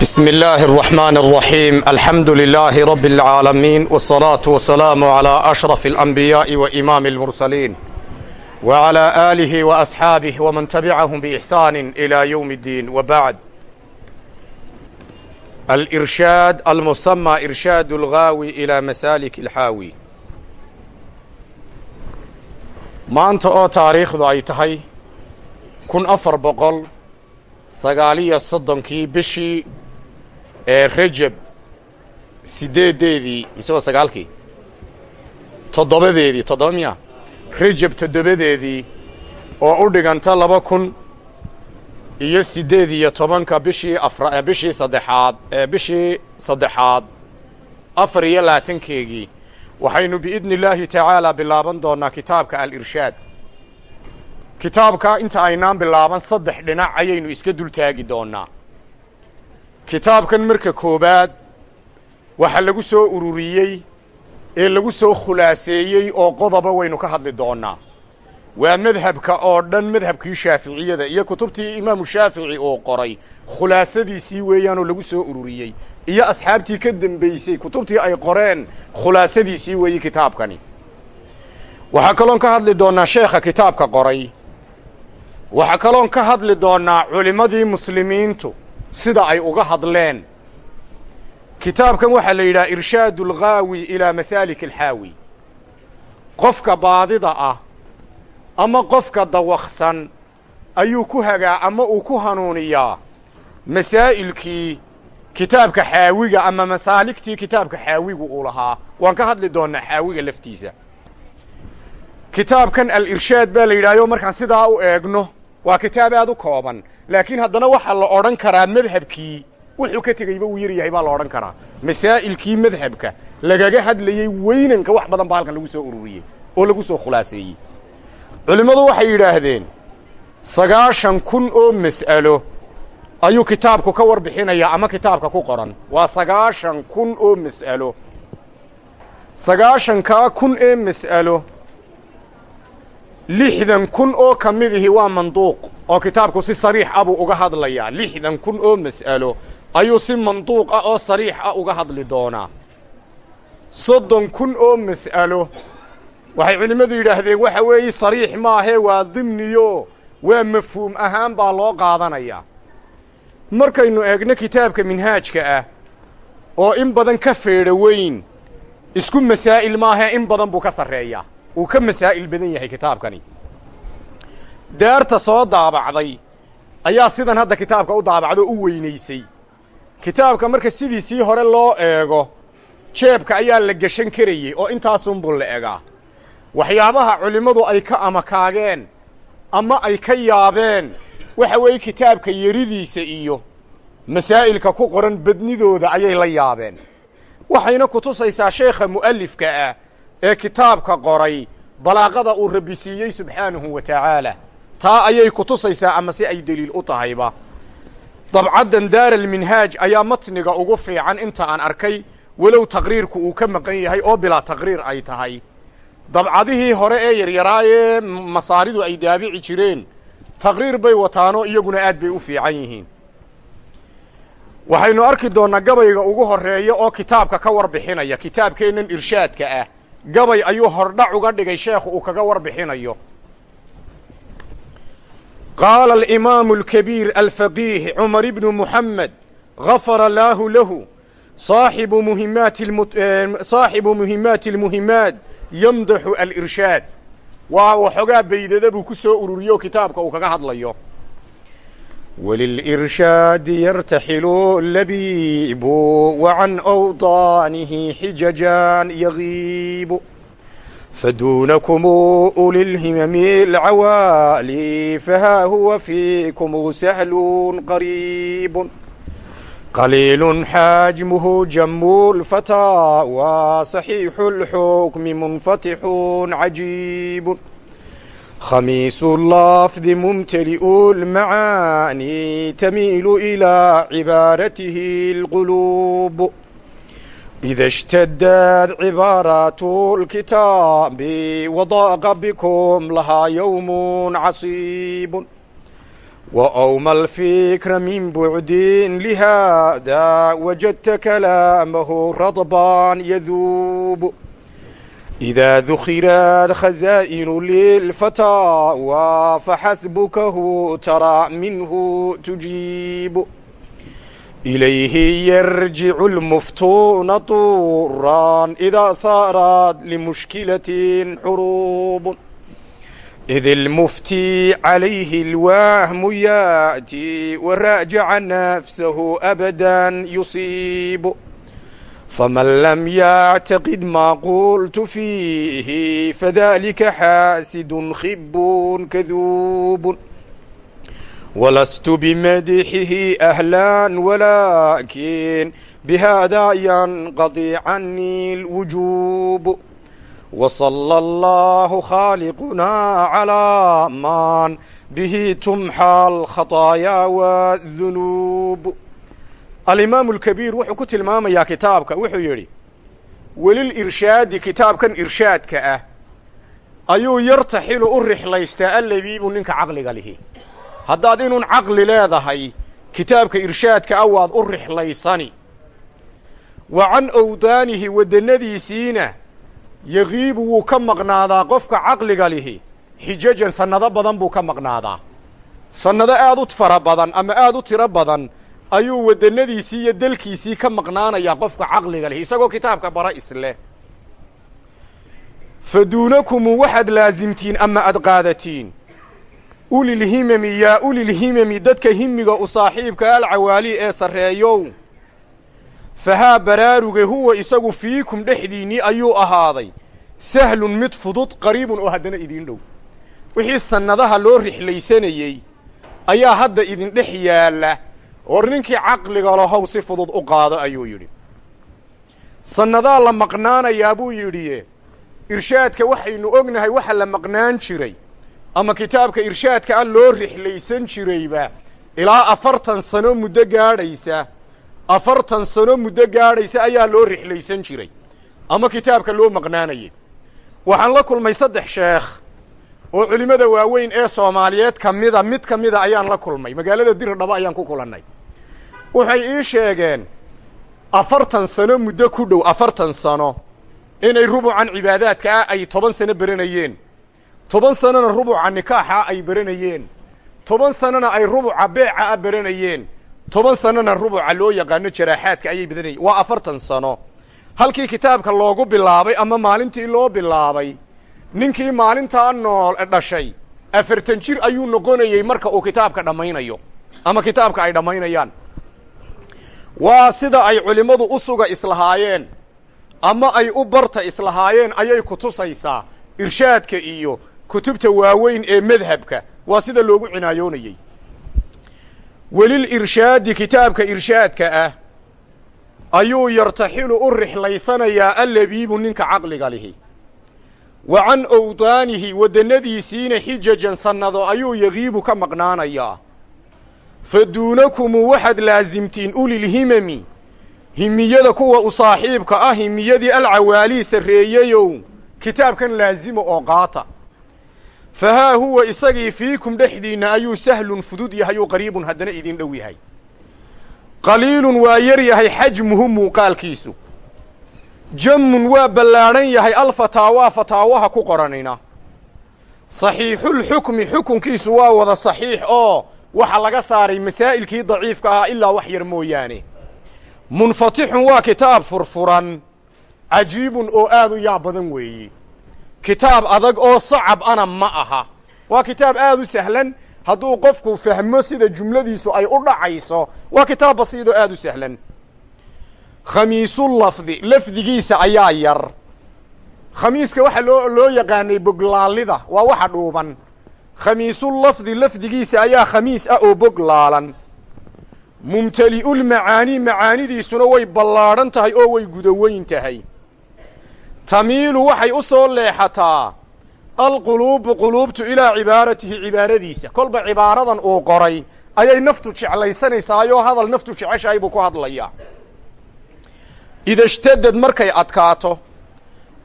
بسم الله الرحمن الرحيم الحمد لله رب العالمين والصلاة والسلام على أشرف الأنبياء وإمام المرسلين وعلى آله وأصحابه ومن تبعهم بإحسان إلى يوم الدين وبعد الإرشاد المسمى إرشاد الغاوي إلى مسالك الحاوي maanta oo taariikhdu ay tahay kun afar boqol sagaaliyo soddonkii bishii ee rajab siddeeddeedii mise waa sagaalkii? Toddobadeedii toddoba miya? Rajab toddobadeedii oo u dhiganta laba kun iyo siddeed iyo tobanka bishii afra bishii ee bishii saddexaad afar iyo labaatankeegii waxaynu biidni illaahi tacaalaa bilaaban doonnaa kitaabka al-irshaad. Kitaabka inta aynaan bilaaban saddex dhinac ayaynu iska dul taagi doonnaa kitaabkan marka koowaad waxaa lagu soo ururiyey ee lagu soo khulaaseeyey oo qodoba waynu ka hadli doonnaa. Waa madhabka oo dhan madhabkii shaaficiyada iyo kutubtii imaamu shaafici uu qoray khulaasadiisii weeyaanoo lagu soo ururiyey iyo asxaabtii ka dembaysay kutubtii ay qoreen khulaasadiisii weeye kitaabkani. Waxaa kaloon ka hadli doonnaa sheekha kitaabka qoray. Waxaa kaloon ka hadli doonnaa culimmadii muslimiintu sida ay uga hadleen. Kitaabkan waxaa la yidhaha irshaadu alghaawi ilaa masaalik alxaawi qofka baadida ah ama qofka dawaksan ayuu ku hagaa ama uu ku hanuuniyaa. Masaa'ilkii kitaabka xaawiga ama masaaligtii kitaabka xaawigu uu lahaa. Waan ka hadli doonnaa xaawiga laftiisa. Kitaabkan al-irshaad baa la yidhahyo markaan sidaa u eegno waa kitaab aad u kooban. Laakiin haddana waxaa la odhan karaa madhabkii wuxuu ka tegeyba uu yar yahay baa la odhan karaa. Masaa'ilkii madhabka lagaga hadlayey weynanka wax badan baa halkan lagu soo ururiyey oo lagu soo khulaaseeyey. Culimmadu waxay yidhaahdeen sagaashan kun oo mas'alo ayuu kitaabku ka warbixinayaa ama kitaabka ku qoran? Waa sagaashan kun oo mas'alo. Sagaashankaa kun ee mas'alo lixdan kun oo ka midihi waa manduuq oo kitaabku si sariix ah buu uga hadlayaa. Lixdan kun oo mas'alo ayuu si manduuq ah oo sariix ah uga hadli doonaa. Soddon kun oo mas'alo waxay culimmadu yidhaahdeen waxa weeye sariix maahee waa dimniyo waa mafhuum ahaan baa loo qaadanayaa markaynu eegno kitaabka minhaajka ah oo in badan ka feedho weyn isku masaa'il maahee in badan buu ka sarreeyaa uu ka masaa'il badan yahay kitaabkani. Daarta soo daabacday ayaa sidan hadda kitaabka u daabacdo u weynaysay. Kitaabka marka sidiisii hore loo eego jeebka ayaa la geshan karayey oo intaasunbuu la egaa. Waxyaabaha culimmadu ay ka amakaageen ama ay ka yaabeen waxa weeye kitaabka yeridiisa iyo masaa'ilka ku qoran badnidooda ayay la yaabeen. Waxayna ku tusaysaa sheekha mu'alifka ah ee kitaabka qoray balaaqada uu rabbi siiyey subxaanahu wa tacaala taa ayay ku tusaysaa ama si ay deliil u tahayba. Dabcaddan daaralminhaaj ayaa matniga ugu fiican inta aan arkay walow taqriirku uu ka maqan yahay oo bilaa taqriir ay tahay. Dabcadihii hore ee yaryaraayee masaaridu ay daabici jireen. Taqriir bay wataanoo iyaguna aad bay u fiican yihiin. Waxaynu arki doonnaa gabayga ugu horreeya oo kitaabka ka warbixinaya kitaabkeennan irshaadka ah gabay ayuu hordhac uga dhigay sheekhu uu kaga warbixinayo. Qaala alimaamu alkabiir alfaqiih cumar ibnu muxamed gafara allaahu lahu saaxibu muhimaati saaxibu muhimaati almuhimaat yamdaxu alirshaad waa waxoogaa baydada buu ku soo ururiyo kitaabka uu kaga hadlayo yartaxilu labiibu wa can awdaanihi xijajan yagiibu faduunakum ulilhimami alcawaali fahaa huwa fiikum sahlun qariib qaliil xaajmuhu jamu lfataa wa saxiixu اlxukmi munfatixu cajiib khamiisu lafdi mumtali'u lmacaani tamiilu ilaa cibaaratihi اlquluub ida اshtadad cibaaraatu اlkitaabi wadaaqa bikum lahaa yowm casiib وأومى الفكر من بعد لهذا وجدت كلامه رضبا يذوب idaa dukhiraad khazaa'inu lilfataa waa faxasbukahu tara minhu tujiibu ilayhi yarjicu lmuftuuna tuuraan idaa haaraad limushkilatin xuruubun id ilmufti calayhi اlwahmu yaati waraajaca nafsahu abadan yusiibu faman lam yactaqid maa qultu fiihi fadalika xaasidun khibun kaduubun walastu bimadxihi ahlan walaakin bihada yanqadi canii lwujuub wasala allahu khaaliqunaa calaa man bihi tumxa alkhaطaayaa wadunuub alimaamu alkabiir wuxuu ku tilmaamayaa kitaabka wuxuu yidhi welil irshaadi kitaabkan irshaadka ah ayuu yartaxilu u rixlaystaa allabiibu ninka caqliga lihi. Haddaad inuun caqli leedahay kitaabka irshaadka ah waad u rixlaysani. Wa can owdaanihi waddannadiisiina yaqiibu wuu ka maqnaadaa qofka caqliga lihi. Xijajan sannado badan buu ka maqnaadaa. Sannado aad u fara ama aad u tiro badan ayuu waddannadiisii iyo dalkiisii ka maqnaanayaa qofka caqliga leh isagoo kitaabka bara isleh. Fa duunakumu waxaad laasimtiin ama ad qaadatiin? Ulilhimami yaa ulilhimami dadka himiga u saaxiibka alcawaali ee sarreeyow. Fahaa baraaruge huwa isagu fiikum dhexdiinnii ayuu ahaaday. Sahlun mid fudud qariibun oo haddana idiin dhow. Wixii sannadaha loo rixlaysanayey ayaa hadda idin dhex yaalla hor ninkii caqliga lahow si fudud u qaado ayuu yidhi. Sannadaa la maqnaanayaa buu yidhi irshaadka waxaynu ognahay waxa la maqnaan jiray ama kitaabka irshaadka ah loo rixlaysan jirayba ilaa afartan sano muddo gaadhaysa afartan sano muddo gaadhaysa ayaa loo rixlaysan jiray ama kitaabka loo maqnaanayay. Waxaan la kulmay saddex sheekh oo culimmada waaweyn ee soomaaliyeed ka mida mid ka mida ayaan la kulmay. Magaalada diridhaba ayaan ku kulannay. Waxay ii sheegeen afartan sano muddo ku dhow afartan sano inay rubucan cibaadaadka ah ay toban sano beranayeen toban sanona rubuca nikaaxa ay beranayeen toban sanona ay rubuca beeca ah beranayeen toban sanona rubuca loo yaqaano jaraaxaadka ayay badanayeen. Waa afartan sano. Halkii kitaabka loogu bilaabay ama maalintii loo bilaabay ninkii maalintaa nool dhashay afartan jir ayuu noqonayey marka uu kitaabka dhammaynayo ama kitaabka ay dhammaynayaan. Waa sida ay culimmadu u suga islahaayeen ama ay u barta islahaayeen ayay ku tusaysaa irshaadka iyo kutubta waaweyn ee madhabka. Waa sida loogu cinaayoonayey welil irshaadi kitaabka irshaadka ah ayuu yartaxilu u rixlaysanayaa allabiibu ninka caqliga lihi wa can owdaanihi waddannadiisiina xijajan sannado ayuu yaqiibu ka maqnaanayaa fa duunakumu waxaad laasimtiin ulilhimami himiyada kuwa u saaxiibka ah himiyadii alcawaalii sarreeyeyow kitaabkan laasima oo qaata. Fa haa huwa isagii fiikum dhexdiinna ayuu sahlun fudud yahay oo qariibun haddana idin dhow yahay. Qaliilun waa yar xajmuhu muuqaalkiisu jammun waa ballaadhan yahay alfataawaa fataawaha ku qoranina. Saxiixulxukmi xukunkiisu waa wada saxiix oo waxa laga saaray masaa'ilkii daciifka ahaa ilaa wax yar mooyaane. Munfatixun waa kitaab furfuran cajiibun oo aad u yaab badan weeye kitaab adag oo sacab ana ma aha. Waa kitaab aad u sahlan hadduu qofku fahmo sida jumladiisu ay u dhacayso waa kitaab basiidoo aad u sahlan khamiisulafdi lafdigiisa ayaa yar. Khamiiska waxaa loo loo yaqaanay boglaalida waa waxa dhuuban. Khamiisulafdi lafdigiisa ayaa khamiis ah oo bog laalan mumtali'ulmacaani macaanidiisuna way ballaadhan tahay oo way gudaweyn tahay. Tamiilu waxay u soo leexataa alquluubu quluubtu ilaa cibaaratihi cibaaradiisa. Kolba cibaaradan uu qoray ayay naftu jeclaysanaysaayoo hadal naftu jeceshahay buu ku hadlayaa ida ishtadad markay adkaato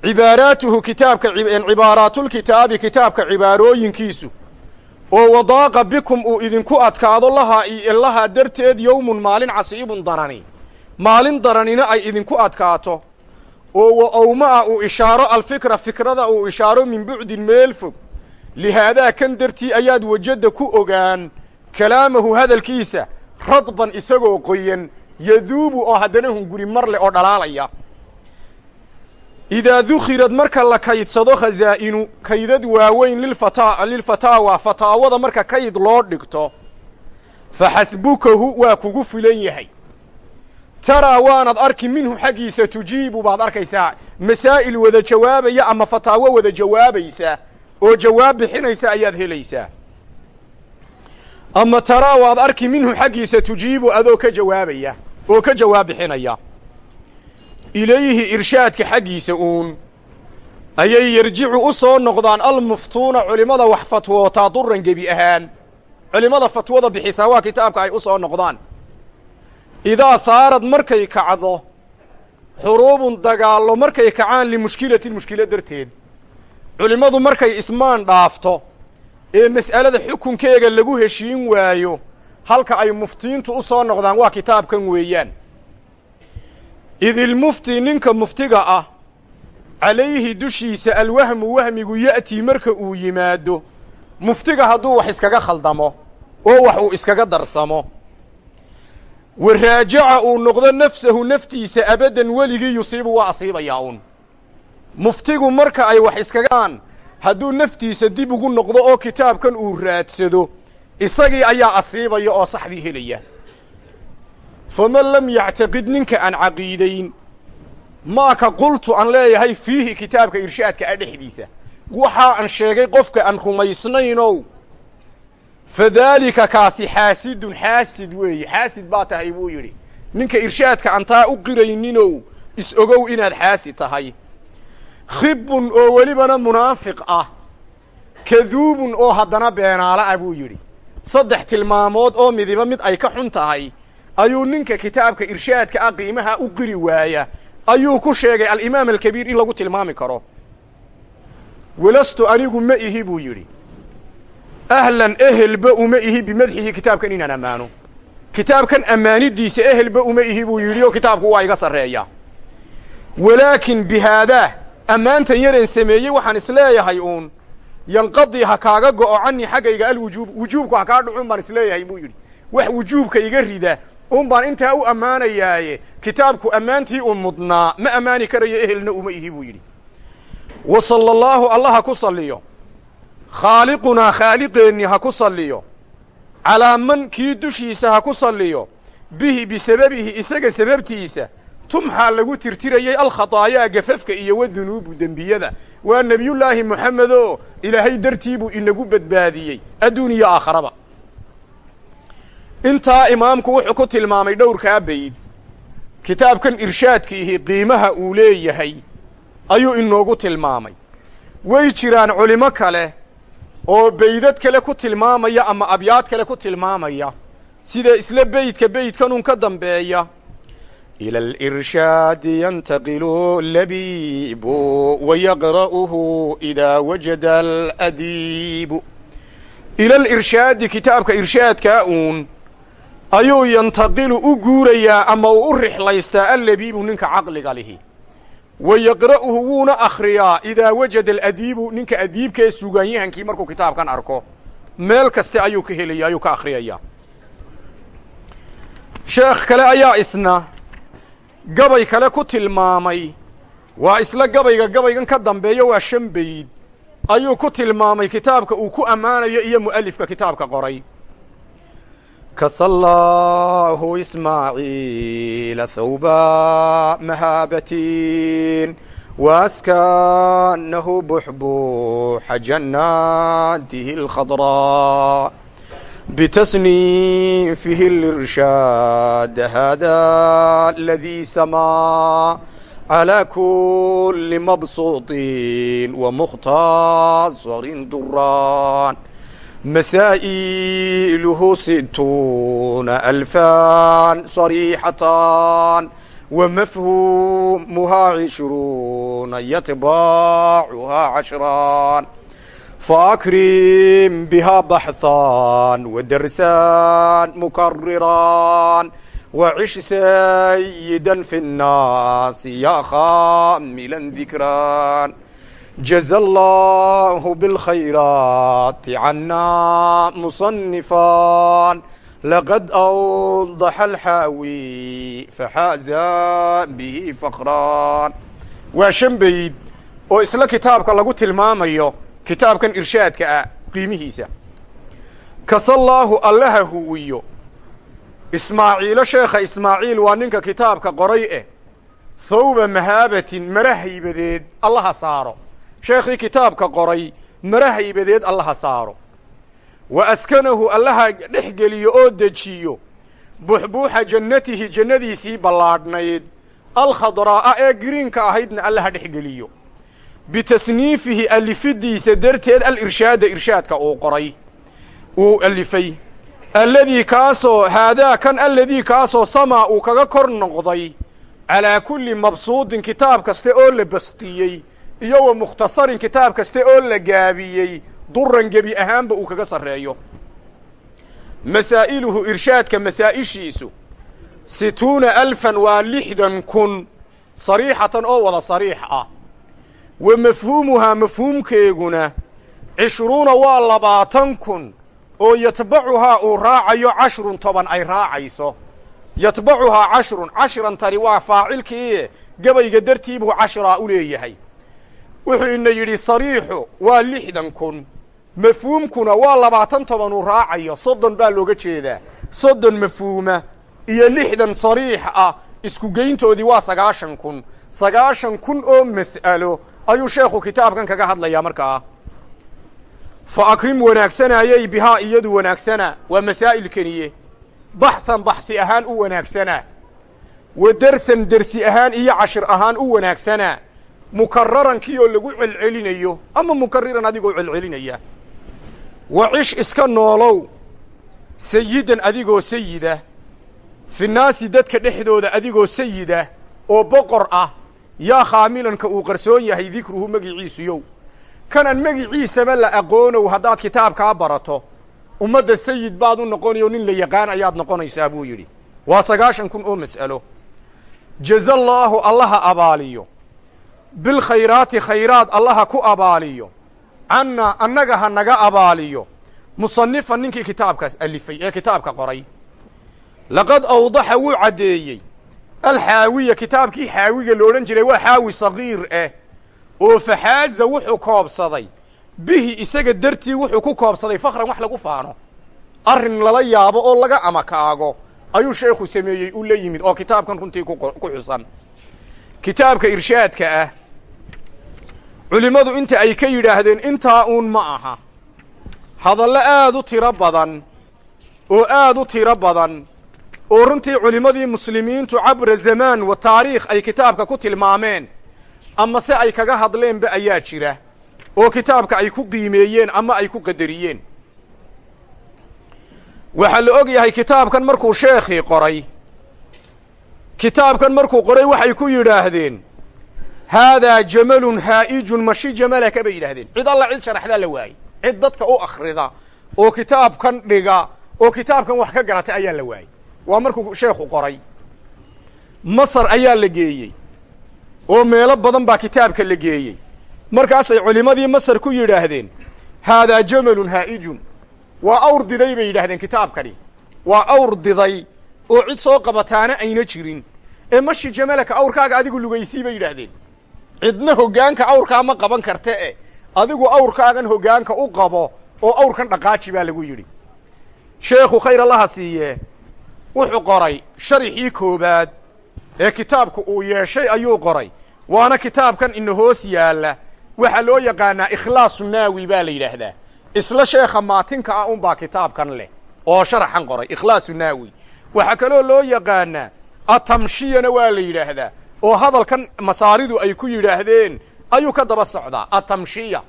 cibaaraatuhu kitaabka cibaaraatulkitaabi kitaabka cibaarooyinkiisu oo wadaaqa bikum uu idinku adkaado lahaa lahaa darteed yowmun maalin casiibun darani maalin daranina ay idinku adkaato oo wa awmaa uu ishaaro alfikra fikrada uu ishaaro min bucdin meel fog lihaadaa kan dartii ayaad wajadda ku ogaan kalaamahu hadalkiisa radban isagoo qoyan yaduubu oo haddana hunguri mar leh oo dhalaalaya. Idaa dukhirad marka la kaydsado khasaa'inu kaydad waaweyn lilfata lilfataawa fataawada marka kayd loo dhigto fa xasbukahu waa kugu filan yahay. Taraa waanad arki minhu xaggiisa tujiibu baad arkaysaa. Masaa'il wada jawaabaya ama fataawo wada jawaabaysa oo jawaab bixinaysa ayaad helaysaa. Ama taraa waad arki minhu xaggiisa tujiibu adoo ka jawaabaya oo ka jawaab bixinaya ilayhi irshaadka xaggiisa uun ayay yarjicu u soo noqdaan almuftuuna culimmada wax fatwootaa duran gebi ahaan. Culimmada fatwada bixisaa waa kitaabka ay u soo noqdaan. Idaa haarad markay kacdo xuruubun dagaallo markay kacaan limushkilatin mushkilo darteed culimmadu markay ismaan dhaafto ee mas'alada xukunkeega lagu heshiin waayo halka ay muftiintu u soo noqdaan waa kitaabkan weeyaan. Idilmufti ninka muftiga ah calayhi dushiisa alwahmu wahmigu ya'tii marka uu yimaado muftiga hadduu wax iskaga khaldamo oo wax uu iskaga darsamo. Wa raajaca uu noqdo nafsahu naftiisa abaddan weligii yusiibu waa asiibayaa uun. Muftigu marka ay wax iskagaan hadduu naftiisa dib ugu noqdo oo kitaabkan uu raadsado isagii ayaa asiibaya oo saxdii helaya. Faman lam yactaqid ninka aan caqiidayn maaka qultu aan leeyahay fiihi kitaabka irshaadka a dhexdiisa. Waxaa aan sheegay qofka aan rumaysnaynow fadaalika kaasi xaasidun xaasid weeye xaasid baa tahay buu yidhi. Ninka irshaadka aan taa u qirayninow is ogow inaad xaasid tahay. Khibbun oo welibana munaafiq ah. Kaduubun oo haddana beenaalo ah buu yidhi saddex tilmaamood oo midiba mid ay ka xun tahay. Ayuu ninka kitaabka irshaadka ah qiimaha u qiri waaya. Ayuu ku sheegay alimaam alkabiir in lagu tilmaami karo. Welastu anigu ma ihi buu yidhi. Ahlan ehelba uma ihi bimadxihi kitaabkan inaan ammaano. Kitaabkan ammaanidiisa ehelba uma ihi buu yidhi oo kitaabku waa iga sarreeya. Walaakin bihaadaa ammaantan yareen sameeyey waxaan is leeyahay uun yanqadii ha kaaga go'o canii xaggayga alwujuub wujuubku ha kaa dhucun baan is leeyahay buu yidhi. Wax wujuubka iga rida un baan intaa u ammaanayaaye kitaabku ammaantii u mudnaa ma ammaani karayo ehelna uma ihi buu yidhi. Wa sala allaahu allah ha ku salliyo khaaliqunaa khaaliqeenni ha ku salliyo calaa man kii dushiisa ha ku salliyo bihi bisababihi isaga sababtiisa tumxaa lagu tirtirayey alkhataayaa gafafka iyo wadunuubu dembiyada. Waa nebiyullaahi moxamedoo ilaahay dartii buu inagu badbaadiyey adduun iyo aakharaba intaa imaamku wuxuu ku tilmaamay dhowrkaa bayd kitaabkan irshaadkiihi qiimaha uu leeyahay ayuu inoogu tilmaamay. Way jiraan culimo kale oo beydad kale ku tilmaamaya ama abyaad kale ku tilmaamaya. Sida isla beydka beydkanun ka dambeeya ila alirshaadi yantaqilu labiibu wayaqra'uhu idaa wajada aladiibu ila alirshaadi kitaabka irshaadkaa uun ayuu yantaqilu u guurayaa ama uu u rixlaystaa allabiibu ninka caqliga lihi wa yaqra'uhu wuuna akhriyaa idaa wajada aladiibu ninka adiibkaee sugaanyahankii markuu kitaabkan arko meel kaste ayuu ka helaya ayuu ka akhriyayaa sheekh kale ayaa isna gabay kale ku tilmaamay. Waa isla gabayga gabaygan ka dambeeyo waa shan bayd ayuu ku tilmaamay kitaabka uu ku ammaanayo iyo mu'alifka kitaabka qoray. Kasallaahu ismaaciila thawba mahaabatin waaskanahu buxbuuxa jannaatihi alkhadraa bitasniifihi alirshaad hada aladii samaa calى kuli mabsuuطin wamukhtasarin duraan masaa'iluhu situuna alfan صariixatan wamafhumuhaa cishruuna yatbaacuhaa cashraan faakrim bihaa baxhan wadarsan mukariraan wacish sayidan fi nnaasi ya khaamilan dikraan jaza allahu bilkhayraati cannaa musanifaan laqad awdaxa alxaawi faxaaza bihi fakraan waa shan bayd oo isla kitaabka lagu tilmaamayo kitaabkan irshaadka ah qiimihiisa. Kasallaahu allaha huwiyo ismaaciilo sheekha ismaaciil waa ninka kitaabka qoray eh. Thawba mahaabatin mara haybadeed allaha saaro. Sheekhii kitaabka qoray mara haybadeed allaha saaro. Wa askanahu allaha dhex geliyo oo dejiyo. Buxbuuxa jannatihi jannadiisii ballaadhnayd. Alkhadraa'a ee giriinka ahaydna allaha dhex geliyo bitasniifihi alifidiisa darteed alirshaada irshaadka uu qoray uu alifay alladii kaasoo haadaa kan alladii kaasoo samaa uu kaga kor noqday calaa kulli mabsuudin kitaab kaste oo la bastiyey iyo wa mukhtasarin kitaab kaste oo la gaabiyey duran gebi ahaanba uu kaga sarreeyo masaa'iluhu irshaadka masaa'ishiisu situuna alfan waa lixdan kun sariixatan oo wada sariix ah wa mafhuumuhaa mafhuumkeeguna cishruuna waa labaatan kun oo yatbacuhaa uu raacayo cashrun toban ay raacayso. Yatbacuhaa cashrun cashran tani waa faacilkiie gabayga dartii buu cashraa u leeyahay. Wuxuu ina yidhi sariixu waa lixdan kun mafhuumkuna waa labaatan toban uu raacayo soddon baa looga jeedaa soddon mafhuuma iyo lixdan sariix ah isku geyntoodii waa sagaashan kun sagaashan kun oo mas'alo ayuu sheekhu kitaabkan kaga hadlayaa markaa fa akrim wanaagsanaayey bihaa iyadu wanaagsana waa masaa'il keniye baxhan baxhi ahaan u wanaagsanaa wa dersan dersi ahaan iyo cashir ahaan u wanaagsanaa mukararanki oo lagu celcelinayo ama mukariran adigoo celcelinaya. Wa cish iska noolow sayidan adigoo sayida finnaasi dadka dhexdooda adigoo sayida oo boqor ah yaa khaamilanka uu qarsoon yahay dikruhu magiciisuyow kanan magiciisaba la aqoonow haddaad kitaabkaa barato. Ummadda sayid baad u noqonayo nin la yaqaan ayaad noqonaysaa buu yidhi. Waa sagaashan kun oo mas'alo. Jazallaahu allaha abaaliyo. Bilkhayraati khayraad allaha ku abaaliyo. Cannaa annaga ha naga abaaliyo. Musanifan ninkii kitaabkaas alifay ee kitaabka qoray. Laqad awdaxa wuu caddeeyey alxaawiya kitaabkii xaawiga lo odhan jiray waa xaawi sagiir ah oo faxaaza wuxuu koobsaday. Bihi isaga dartii wuxuu ku koobsaday fakran wax lagu faano. Arrin lala yaabo oo laga amakaago ayuu sheekhu sameeyey u la yimid oo kitaabkan runtii ku xusan. Kitaabka irshaadka ah culimmadu inta ay ka yidhaahdeen intaa uun ma aha. Hadallo aad u tiro badan oo aad u tiro badan oo runtii culimmadii muslimiintu cabra zamaan wa taariikh ay kitaabka ku tilmaameen ama se ay kaga hadleenba ayaa jira oo kitaabka ay ku qiimeeyeen ama ay ku qadariyeen. Waxaa la og yahay kitaabkan markuu sheekhii qoray. Kitaabkan markuu qoray waxay ku yidhaahdeen haadaa jamalun haa'ijun mashi jamalaka bay yidhaahdeen. Cid alla cid sharaxdaa la waayey cid dadka u akhrida oo kitaabkan dhiga oo kitaabkan wax ka garatay ayaa la waayey waa markuu sheekhu qoray. Masar ayaa la geeyey. Oo meelo badan baa kitaabka la geeyey. Markaasay culimmadii masar ku yidhaahdeen haadaa jamalun haa'ijun. Waa awr diday bay yidhaahdeen kitaabkani. Waa awr diday oo cid soo qabataana ayna jirin. Ee mashi jamalaka awrkaaga adigu lugaysii bay yidhaahdeen. Cidna hoggaanka awrkaa ma qaban karta e. Adigu awrkaagan hoggaanka u qabo oo awrkan dhaqaaji baa lagu yidhi. Sheekhu khayr allaha siiye wuxuu qoray sharixii koowaad ee kitaabku uu yeeshay ayuu qoray. Waana kitaabkan ina hoos yaalla. Waxaa loo yaqaanaa ikhlaasu naawi baa la yidhaahdaa. Isla sheekha maatinka ah unbaa kitaabkan leh oo sharaxan qoray ikhlaasu naawi. Waxaa kaloo loo yaqaanaa atamshiyana waa la yidhaahdaa oo hadalkan masaaridu ay ku yidhaahdeen ayuu ka daba socdaa atamshiya.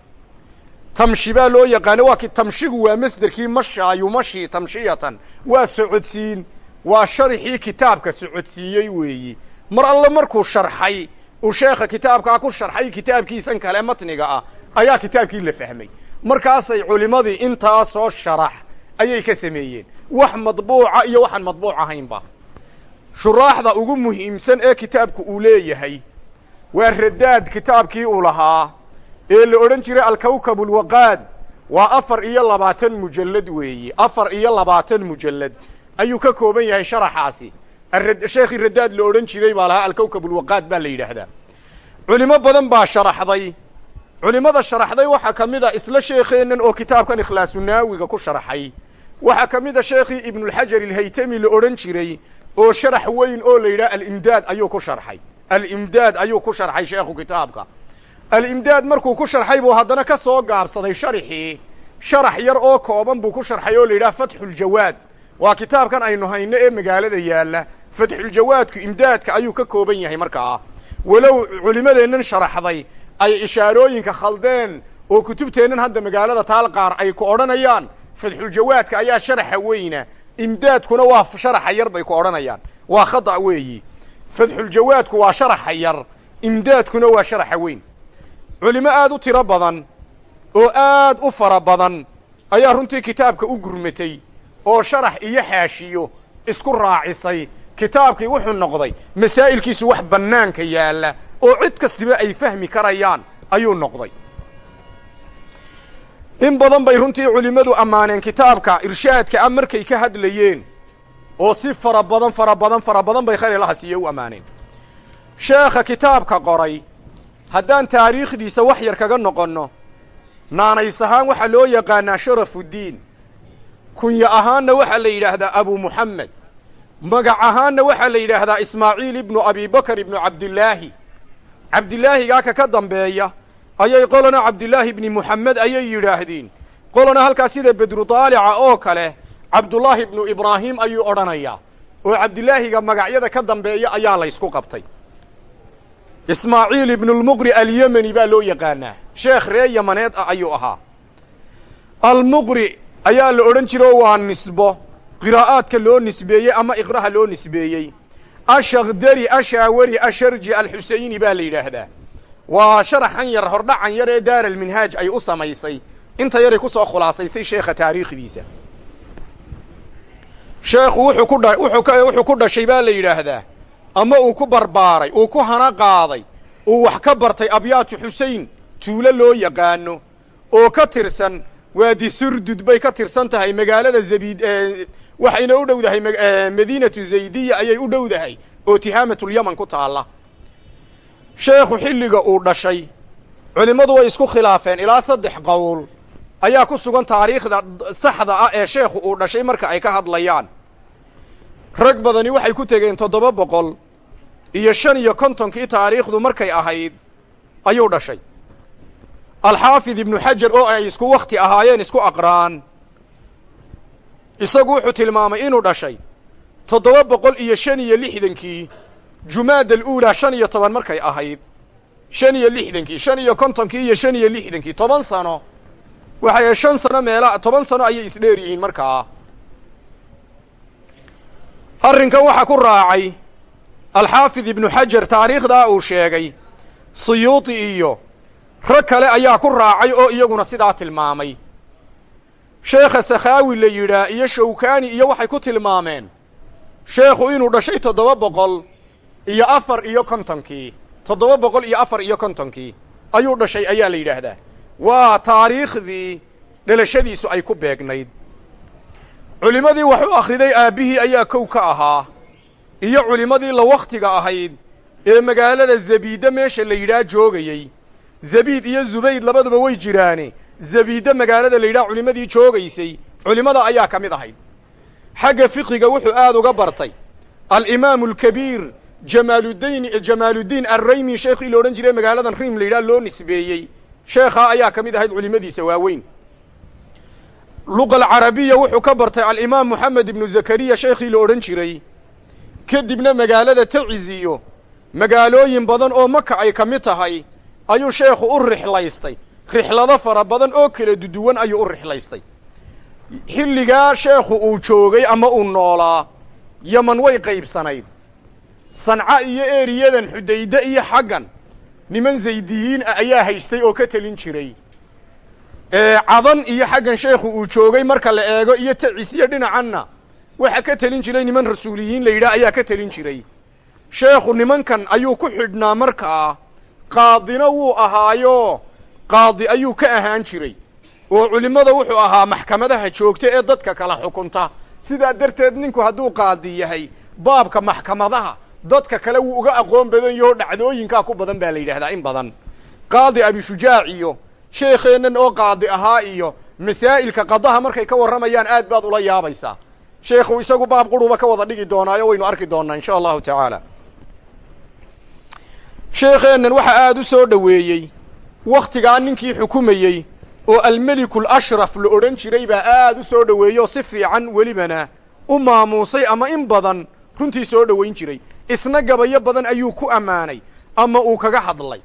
Tamshi baa loo yaqaana waa tamshigu waa masderkii mashaa yumashi tamshiyatan waa socodsiin waa sharxii kitaabka socodsiiyey weeyi. Mar alle markuu sharxay uu sheekha kitaabkaa ku sharxay kitaabkiisan kale matniga ah ayaa kitaabkii la fahmay. Markaasay culimmadii intaasoo sharax ayay ka sameeyeen. Wax madbuuca iyo waxaan madbuuc ahaynba. Shuraaxda ugu muhiimsan ee kitaabku uu leeyahay waa radaad kitaabkii uu lahaa ee la odhan jiray alkawkab ulwaqaad waa afar iyo labaatan mujallad weeye afar iyo labaatan mujallad ayuu ka kooban yahay sharaxaasi. Sheekhii radaad la odhan jiray baa lahaa alkawkab ulwaqaad baa la yidhaahdaa. Culimo badan baa sharaxday. Culimmada sharaxday waxaa ka mid a isla sheekheennan oo kitaabkan ikhlaasunaawiga ku sharaxay. Waxaa ka mid a sheekhii ibnulxajar ilhaytami la odhan jiray oo sharax weyn oo la yidhaha alimdaad ayuu ku sharxay. Alimdaad ayuu ku sharxay sheekhu kitaabka. Alimdaad markuu ku sharxay buu haddana ka soo gaabsaday sharxii sharax yar oo kooban buu ku sharxay oo la yidhaha fatxuljawaad waa kitaabkan aynu hayno ee magaalada yaalla. Fatxuljawaadku imdaadka ayuu ka kooban yahay markaa walow culimmadeennan sharaxday ay ishaarooyinka khaldeen oo kutubteennan hadda magaalada taal qaar ay ku odhanayaan fatxuljawaadka ayaa sharaxa weyna. Imdaadkuna waa sharaxa yar bay ku odhanayaan. Waa khada' weeyi. Fatxuljawaadku waa sharaxa yar imdaadkuna waa sharaxa weyn. Culimo aad u tiro badan oo aad u fara badan ayaa runtii kitaabka u gurmatay oo sharax iyo xaashiyo isku raacisay kitaabkii wuxuu noqday masaa'ilkiisu wax bannaanka yaalla oo cid kastiba ay fahmi karayaan ayuu noqday. In badan bay runtii culimmadu ammaaneen kitaabka irshaadka a markay ka hadlayeen oo si fara badan fara badan fara badan bay khayr ilaha siiye u ammaaneen. Sheekha kitaabka qoray haddaan taariikhdiisa wax yar kaga noqonno naanays ahaan waxaa loo yaqaanaa sharafuddiin kunya ahaanna waxaa la yidhaahdaa abu muxamed magac ahaanna waxaa la yidhaahdaa ismaaciil ibnu abibakar ibnu cabdilaahi cabdilaahigaaka ka dambeeya ayay qolona cabdilaahi ibni muxamed ayay yidhaahdeen. Qolona halkaas sida bedru daalica oo kale cabdullaahi ibnu ibraahim ayuu odhanayaa oo cabdilaahiga magacyada ka dambeeya ayaa laysku qabtay. Ismaaciil ibnulmuqri alyemeni baa loo yaqaanaa. Sheekh ree yamaneed ah ayuu ahaa. Almuqri ayaa la odhan jira oo waa nisbo. Qiraa'aadka loo nisbeeyey ama iqraha loo nisbeeyey? Ashakdari ashaawari asharji alxusayni baa la yidhaahdaa. Waa sharaxan yar hordhacan yar ee daaralminhaaj ay u samaysay. Inta yaray ku soo khulaasaysay sheekha taariikhdiisa. Sheekhu wuxuu ku dhashay baa la yidhaahdaa. Ama uu ku barbaaray uu ku hana qaaday uu wax ka bartay abyaatu xusein tuulo loo yaqaano oo ka tirsan waadi surdud bay ka tirsan tahay magaalada zabid waxayna u dhowdahay madiinatu zaydiya ayay u dhowdahay oo tihaamatul-yaman ku taalla. Sheekhu xilliga uu dhashay culimmadu way isku khilaafeen ilaa saddex qowl ayaa ku sugan taariikhda saxda ah ee sheekhu uu dhashay marka ay ka hadlayaan. Rag badani waxay ku tegeen toddoba boqol iyo shan iyo kontonkii taariikhdu markay ahayd ayuu dhashay alxaafid ibnu xajar oo ay isku wakhti ahaayeen isku aqraan isagu wuxuu tilmaamay inuu dhashay toddoba boqol iyo shan iyo lixdankii jumaad aluulaa shan iyo toban markay ahayd. Shan iyo lixdankii shan iyo kontonkii iyo shan iyo lixdankii toban sano. Waxay shan sano meela toban sano ayay isdheer yihiin markaa. Arrinkan waxaa ku raacay alxaafid ibnu xajar taariikhdaa uu sheegay siyuuti iyo rag kale ayaa ku raacay oo iyaguna sidaa tilmaamay. Sheekha sakhaawi la yidhaa iyo shawkaani iyo waxay ku tilmaameen sheekhu inuu dhashay toddoba boqol iyo afar iyo kontonkii toddoba boqol iyo afar iyo kontonkii ayuu dhashay ayaa la yidhaahdaa. Waa taariikhdii dhalashadiisu ay ku beegnayd. Culimmadii wax u akhriday aabbihii ayaa kow ka ahaa iyo culimmadii la wakhtiga ahayd ee magaalada zabiidde meesha la yidhaah joogayey zabiid iyo zubayd labaduba way jiraane zabiidde magaalada la yidhaha culimmadii joogaysay culimmada ayaa ka mid ahayd xagga fiqiga wuxuu aad uga bartay. Alimaamu alkabiir jamaaluddayn jamaaluddiin arraymi sheekhii la odhan jiray magaaladan riim la yidhaha loo nisbeeyey sheekhaa ayaa ka mid ahayd culimmadiisa waaweyn. Luqa alcarabiya wuxuu ka bartay alimaam moxamed ibnu zakariya sheekhii la odhan jiray. Kadibna magaalada taciziyo magaalooyin badan oo maka ay ka mid tahay ayuu sheekhu u rixlaystay rixlado fara badan oo kala duduwan ayuu u rixlaystay xilligaa sheekhu uu joogay ama uu noolaa yaman way qaybsanayd. Sanca iyo eeriyadan xudayde iyo xaggan niman zaydiyiin ah ayaa haystay oo ka telin jiray. Cadan iyo xaggan sheekhu uu joogay marka la eego iyo tacis iyo dhinacanna waxa ka telin jiray niman rasuuliyiin la yidhaah ayaa ka telin jiray. Sheekhu nimankan ayuu ku xidhnaa markaa qaadina wuu ahaayo. Qaadi ayuu ka ahaan jiray. Oo culimmada wuxuu ahaa maxkamadaha joogta ee dadka kala xukunta. Sidaa darteed ninku hadduu qaadi yahay baabka maxkamadaha dadka kale wuu uga aqoon badan yaho dhacdooyinkaa ku badan baa la yidhahdaa in badan. Qaadi abishujaac iyo sheekheennan oo qaadi ahaa iyo masaa'ilka qadaha markay ka warramayaan aad baad ula yaabaysaa. Sheekhu isagu baab quruba ka wada dhigi doonaayo waynu arki doonnaa insha allahu tacaala sheekheennan waxaa aada u soo dhoweeyey. Wakhtigaa ninkii xukumayey oo almelikul ashraf la odhan jiray baa aad u soo dhoweeyey oo si fiican welibana u maamuusay ama in badan runtii soo dhowayn jiray. Isna gabayo badan ayuu ku ammaanay ama uu kaga hadlay.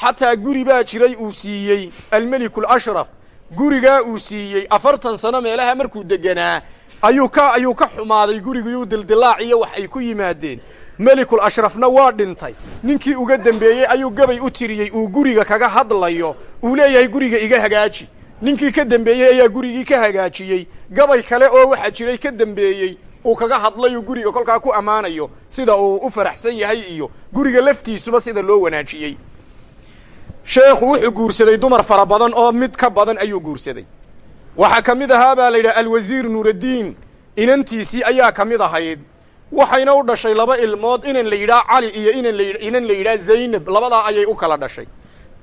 Xataa guri baa jiray uu siiyey almelikul ashraf. Gurigaa uu siiyey afartan sano meelaha markuu deganaa ayuu ka ayuu ka xumaaday gurigiyuu dildilaac iyo wax ay ku yimaadeen. Melikul ashrafna waa dhintay. Ninkii uga dembeeyey ayuu gabay u tiriyey uu guriga kaga hadlayo. Uu leeyahay guriga iga hagaaji. Ninkii ka dembeeyey ayaa gurigii ka hagaajiyey. Gabay kale oo waxaa jiray ka dembeeyey uu kaga hadlayu guriga kolkaa ku ammaanayo sida uu u faraxsan yahay iyo guriga laftiisuba sida loo wanaajiyey. Sheekhu wuxuu guursaday dumar fara badan oo mid ka badan ayuu guursaday waxaa ka mid ahaa baa la yidhaha alwasiir nuuraddiin inantiisii ayaa ka mid ahayd. Waxayna u dhashay laba ilmood inan la yidhaha cali iyo inan la yidhaha zaynab. Labadaa ayay u kala dhashay.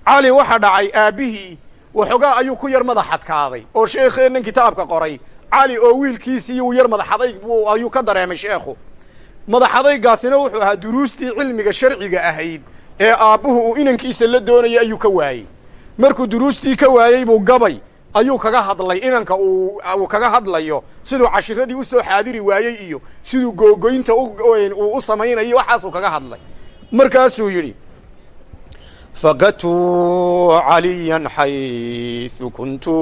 Cali waxa dhacay aabbihii waxoogaa ayuu ku yar madaxadkaaday oo sheekheennan kitaabka qoray. Cali oo wiilkiisii uu yar madaxadayg ayuu ka dareemay sheekhu. Madaxadaygaasina wuxuu ahaa duruustii cilmiga sharciga ahayd ee aabbuhu uu inankiisa la doonayay ayuu ka waayey. Markuu duruustii ka waayey buu gabay ayuu kaga hadlay inanka uu kaga hadlayo. Siduu cashiradii u soo xaadiri waayey iyo siduu googoynta uu u samaynayo waxaasuu kaga hadlay. Markaasuu yidhi faqadtuu caliyan xayثu kuntu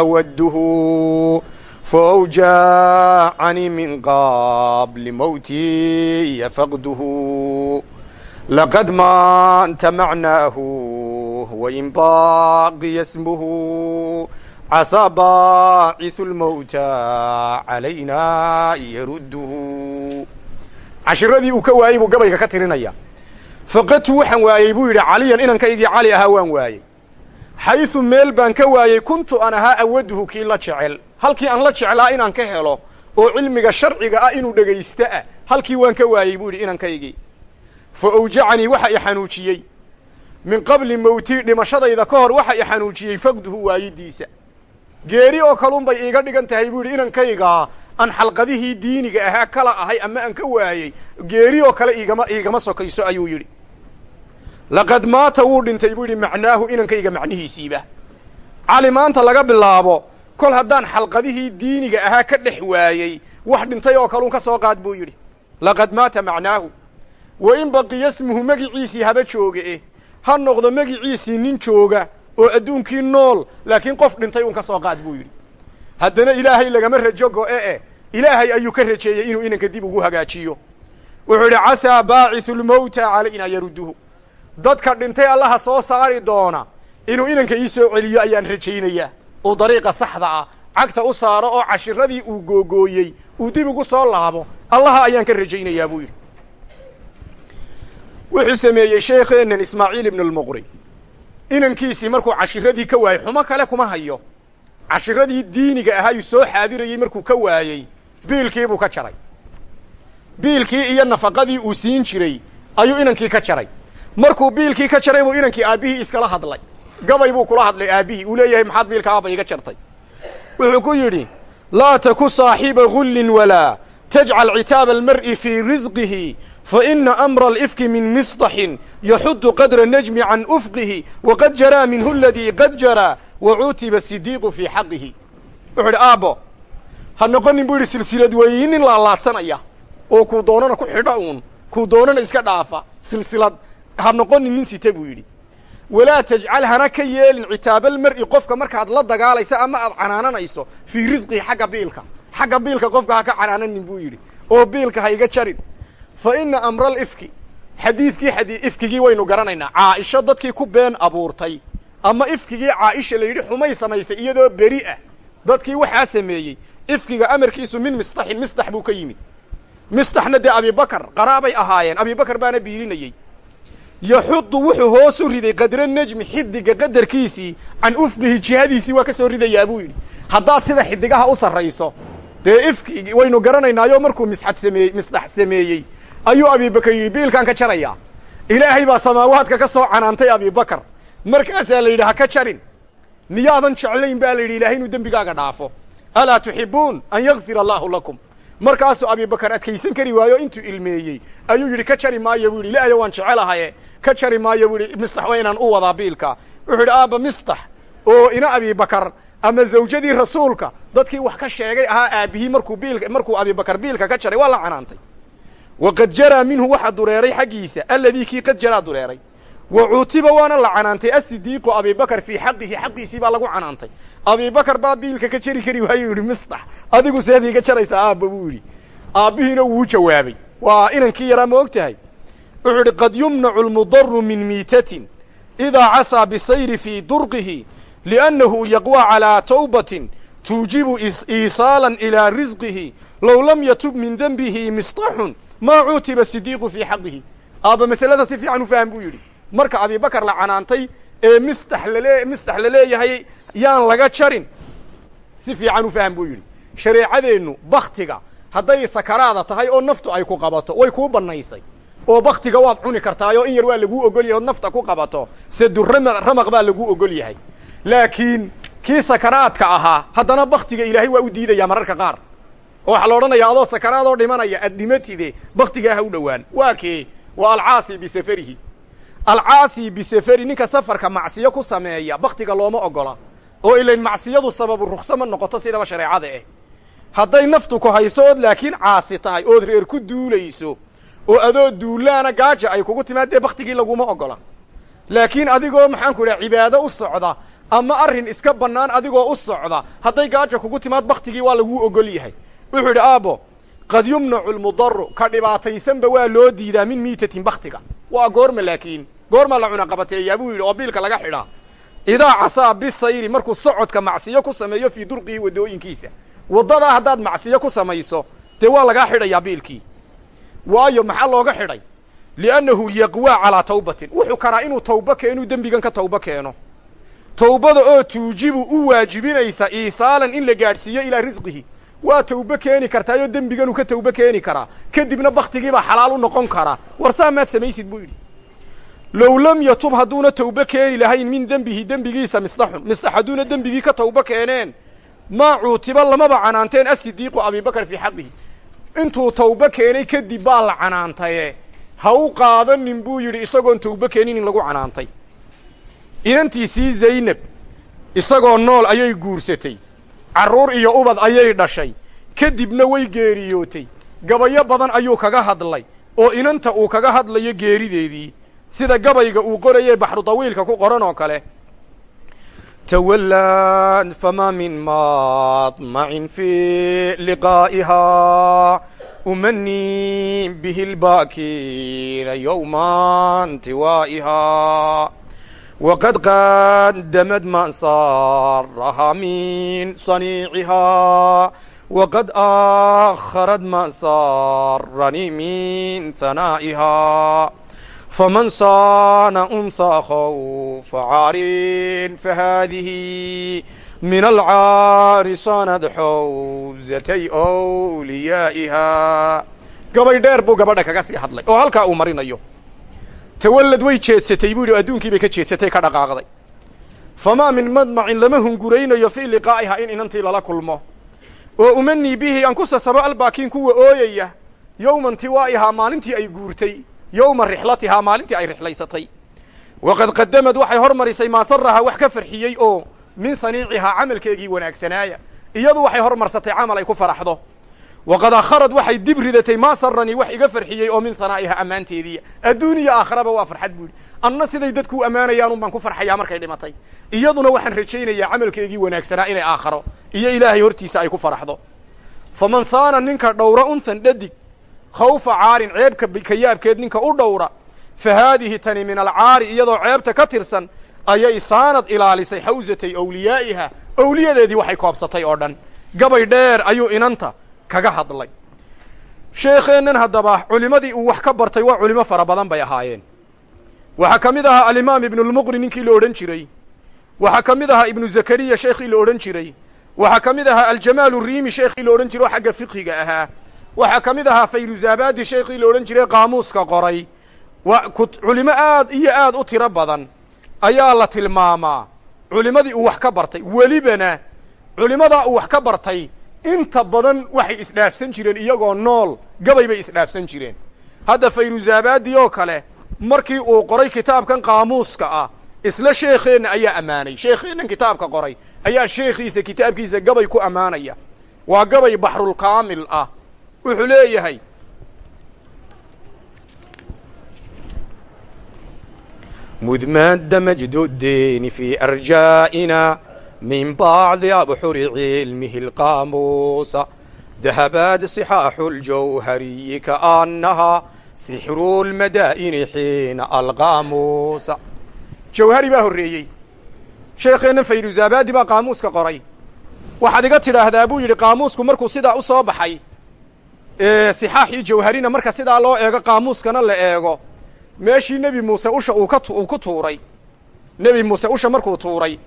awadduhu faawjacanii min qabli mowtiya faqduhu laqad maanta macnaahu wain baaqiya smuhu casaa baaciثu lmowta calayna yarudduhu cashiradii uu ka waayey buu gabayga ka tirinaya faqadtu waxaan waayey buu yidhi caliyan inankaygii cali ahaa waan waayey xayثu meel baan ka waayey kuntu an ahaa awaduhu kii la jecel halkii aan la jeclaa inaan ka helo oo cilmiga sharciga ah inuu dhegaysto ah halkii waan ka waayey buu yidhi inankaygii fa awjacanii waxa i xanuujiyey min qabli mowtii dhimashadayda ka hor waxa i xanuujiyey faqduhu waayidiisa geeri oo kalunbay iiga dhigan tahay buu yidhi inankaygaa aan xalqadihii diiniga ahaa kala ahay ama aan ka waayey geeri oo kale iigama iigama sokayso ayuu yidhi. Laqad maata wuu dhintay buu yidhi macnaahu inankayga macnihiisiiba. Cali maanta laga bilaabo kol haddaan xalqadihii diiniga ahaa ka dhex waayey wax dhintay oo kalun ka soo qaad buu yidhi. Laqad maata macnaahu. Wa in baqiya smuhu magiciisii haba jooga eh ha noqdo magiciisii nin jooga oo adduunkii nool laakiin qof dhintay un ka soo qaad buu yidhi. Haddana ilaahay lagama rajo go'e eh. Ilaahay ayuu ka rajeeyey inuu inanka dib ugu hagaajiyo. Wuxuu yidhi casaa baaciثu lmowta calayna yarudduhu. Dadka dhintay allaha soo saari doona inuu inanka ii soo celiyo ayaan rajaynayaa. Uu dariiqa saxda ah cagta u saaro oo cashiradii uu googooyey uu dib ugu soo laabo allaha ayaan ka rajaynayaa buu yidhi wuxuu sameeyey sheekheennan ismaaciil ibnu lmuqri inankiisii markuu cashiradii ka waayey xumo kale kuma hayo. Cashiradii diiniga ahaayuu soo xaadirayey markuu ka waayey biilkiibuu ka jaray. Biilkii iyo nafaqadii uu siin jiray ayuu inankii ka jaray. Markuu biilkii ka jaray buu inankii aabbihii iskala hadlay. Gabay buu kula hadlay aabbihii uu leeyahay maxaad biilka aabba iga jartay? Wuxuu ku yidhi laa taku saaxiba gullin walaa tajcal citaaba almar'i fii risqihi faina amra alifki min misطaxin yaxudu qadra najmi can ufqihi waqad jaraa minhu aladii qad jaraa wacuutiba sidiiqu fii xaqihi wuxuu idhi aabbo ha noqonin buu yidhi silsilad weeyi nin laalaadsanaya oo kuu doonana ku xidho uun kuu doonana iska dhaafa silsilad ha noqonin nin sita buu yidhi walaa tajcal hana ka yeelin citaabalmar'i qofka markaad la dagaalaysa ama aad canaananayso fii risqihi xagga biilka xagga biilka qofka ha ka canaananin buu yidhi oo biilka ha jarin fa ina amra alifki xadiidkii xadii ifkigii waynu garanaynaa. Caaisho dadkii ku been abuurtay. Ama ifkigii caaisha la yidhi xumay samaysay iyadoo beri ah. Dadkii waxaa sameeyey ifkiga amarkiisu min mistaxin mistax buu ka yimid. Mistaxna dee abibakar qaraabay ahaayeen. Abibakar baana biilinayey yaxudu wuxuu hoosu riday qadra nejmi xidiga qadarkiisii can ufqihi jihadiisii waa ka soo ridayaa buu yidhi. Haddaad sida xidigaha u sarrayso dee ifki waynu garanaynaayo markuu misxad sameeyey misdax sameeyey ayuu abibakar yidhi biilkaan ka jarayaa ilaahay baa samaawaadka ka soo canaantay abibakar markaasaa la yidhi ha ka jarin. Miyaadan jeclayn baa la yidhi ilaahay inuu dembigaaga dhaafo. Alaa tuxibuun an yakfir allaahu lakum. Markaasuu abibakar adkaysan kari waayo intuu ilmeeyey. Ayuu yidhi ka jari maayo buu yidhi. Ilaahayo waan jecelahaye ka jari maayo buu yidhi. Mistax waa inaan u wadaa biilka. Wuxuu yidhi aabba mistax. Oo ina abibakar ama zawjadii rasuulka. Dadkii wax ka sheegay ahaa aabbihii markuu biilka markuu abibakar biilka ka jaray waa la canaantay waqad jaraa minhu waxa dureeray xaggiisa alladii kii qad jaraa dureeray wa cuutiba waana la canaantay asidiiqu abibakar fii xaqihi xaqiisii baa lagu canaantay abibakar baa biilka ka jari kari waayuu yidhi mistax adigu seed iga jaraysaa aabba buu yidhi aabbihiina wuu jawaabay waa inankii yaraa ma og tahay wuxuu idhi qad yumnacu lmudaru min miitatin idaa casaa bisayri fii durqihi liannahu yaqwى calىa tawbatin tuujibu iisaalan ilaa risqihi low lam yatub min denbihi mistaxun maa cuutiba sidiiqu fii xaqihi. Aabba masalada si fiican u faham buu yidhi. Marka abibakar la canaantay ee mistax lale mistax la leeyahay yaan laga jarin. Si fiican u faham buu yidhi. Shareecadeennu baktiga hadday sakaraada tahay oo naftu ay ku qabato way kuu bannaysay. Oo baktiga waad cuni kartaayoo in yar waa laguu ogol yahay ood nafta ku qabato sedurama ramaq baa laguu ogol yahay. Laakiin kii sakaraadka ahaa haddana baktiga ilaahay waa u diidayaa mararka qaar. Oo waxaa la odhanayaa adoo sakaraadoo dhimanaya ad dhimatide baktigaa ha u dhowaan. Waa kee? Waa alcaasi bisafarihi. Alcaasi bisafari ninka safarka macsiyo ku sameeya baktiga looma ogola. Oo ilayn macsiyadu sababu rukso ma noqoto sidaba shareecada eh. Hadday naftu ku hayso ood laakiin caasi tahay ood reer ku duulayso. Oo adoo duulaana gaaja ay kugu timaadee baktigii laguma ogola laakiin adigoo maxaanku idhaha cibaado u socda ama arrin iska bannaan adigoo u socda hadday gaaja kugu timaad baktigii waa laguu ogol yahay. Wuxuu idhi aabbo qad yumnacu lmudaru ka dhibaataysanba waa loo diidaa min miitatin baktiga waa goorma laakiin goormaa la cunaqabateeyaa buu yidhi oo biilka laga xidhaa. Idaa casaa bisayri markuu socodka macsiyo ku sameeyo fii durqihi waddooyinkiisa. Waddadaa haddaad macsiyo ku samayso dee waa lagaa xidhayaa biilkii? Waayo maxaa looga xidhay liannahu yaqwaa calaa tawbatin wuxuu karaa inuu tawbo keenuu dembigan ka tawbo keeno tawbada oo tuujibu u waajibinaysa iisaalan in la gaadhsiiyo ilaa risqihi waa tawbo keeni kartaayoo dembiganuu ka tawbo keeni karaa kadibna baktigiibaa xalaal u noqon karaa war saa maad samaysid buu yidhi low lam yatub hadduuna tawbo keeni lahayn min dembihi dembigiisa misdaxun misdax hadduuna dembigii ka tawbo keeneen maa cuutiba lamaba canaanteen asidiiqu abibakar fii xaqihi intuu tawbo keenay kadib baa la canaantaye ha u qaadanin buu yidhi isagoon tawbo keenin in lagu canaantay. Inantiisii zaynab isagoo nool ayay guursatay. Carruur iyo ubad ayay dhashay. Kadibna way geeriyootay. Gabayo badan ayuu kaga hadlay oo inanta uu kaga hadlayo geerideedii. Sida gabayga uu qorayee baxru dawiilka ku qoran oo kale. Tawallaan fama min maطmacin fi liqaa'ihaa umanii bihi lbaakina yowma ntiwaa'ihaa waqad qaddamad man saarahaa min saniicihaa waqad aakharad man saaranii min hanaa'ihaa faman saana unhaa khawfa caarin fahaadihi min alcaari sanad xowsatay wliyaa'ihaa gabay dheer buu gabadha kaga sii hadlay oo halkaa uu marinayo. Tawallad way jeedsatay buu yidhi adduunkii bay ka jeedsatay ka dhaqaaqday. Famaa min madmacin lama hunguraynayo fii liqaa'ihaa in inantii lala kulmo. Oo umanii bihi aan ku sasabo albaakiin kuwa ooyaya yowman tiwaa'ihaa maalintii ay guurtay yowma rixlatihaa maalintii ay rixlaysatay. Waqad qadamad waxay hormarisay maa sarahaa wax ka farxiyey oo min saniicihaa camalkeegii wanaagsanaaya. Iyadu waxay hormarsatay camal ay ku faraxdo. Waqad akharad waxay dib ridatay maa saranii wax iga farxiyey oo min hanaa'iha ammaanteediiya adduuniya aakharaba waa farxad buu yidhi anna siday dadku ammaanayaanun baan ku farxayaa markay dhimatay. Iyaduna waxaan rajaynayaa camalkeegii wanaagsanaa inay aakharo iyo ilaahay hortiisa ay ku faraxdo. Faman saana ninka dhowra unhan dhadig khawfa caarin ceebka kayaabkeed ninka u dhowra fa haadihi tani min alcaari iyadoo ceebta ka tirsan ayay saanad ilaalisay xawsatay awliyaa'iha. Awliyadeedii waxay koobsatay oo dhan. Gabay dheer ayuu inanta kaga hadlay. Sheekheennan haddaba culimmadii uu wax ka bartay waa culimo fara badan bay ahaayeen. Waxaa ka mid ahaa alimaam ibnulmuqri ninkii la odhan jiray. Waxaa ka mid ahaa ibnu zakariya sheekhii la odhan jiray. Waxaa ka mid ahaa aljamaalu riimi sheekhii la odhan jiray oo xagga fiqhiga ahaa. Waxaa ka mid ahaa fayruzaabadi sheekhii la odhan jiray qaamuuska qoray. Wa culimo aad iyo aad u tiro badan ayaa la tilmaamaa. Culimmadii uu wax ka bartay welibana culimmadaa uu wax ka bartay inta badan waxay isdhaafsan jireen iyagoo nool gabay bay isdhaafsan jireen. Hadda fayruzaabadi oo kale markii uu qoray kitaabkan qaamuuska ah isla sheekheenna ayaa ammaanay. Sheekheennan kitaabka qoray ayaa sheekhiisa kitaabkiisa gabay ku ammaanaya. Waa gabay baxrulkaamil ah. Wuxuu leeyahay mudmaada majdudiini fii arjaa'ina min bacdi abxuri cilmihi lqaamuusa dahabaad sixaaxu ljawhariyi kaannahaa sixru lmadaa'ini xiina alqaamuusa jawhari baa horreeyey sheekheenna fayruzaabadi baa qaamuuska qoray waxaad iga tidhaahdaa buu yidhi qaamuusku markuu sidaa u soo baxay sixaaxii jawharina marka sidaa loo eego qaamuuskana la eego meeshii nebi muuse usha uu ku tuuray. Nebi muuse usha markuu tuuray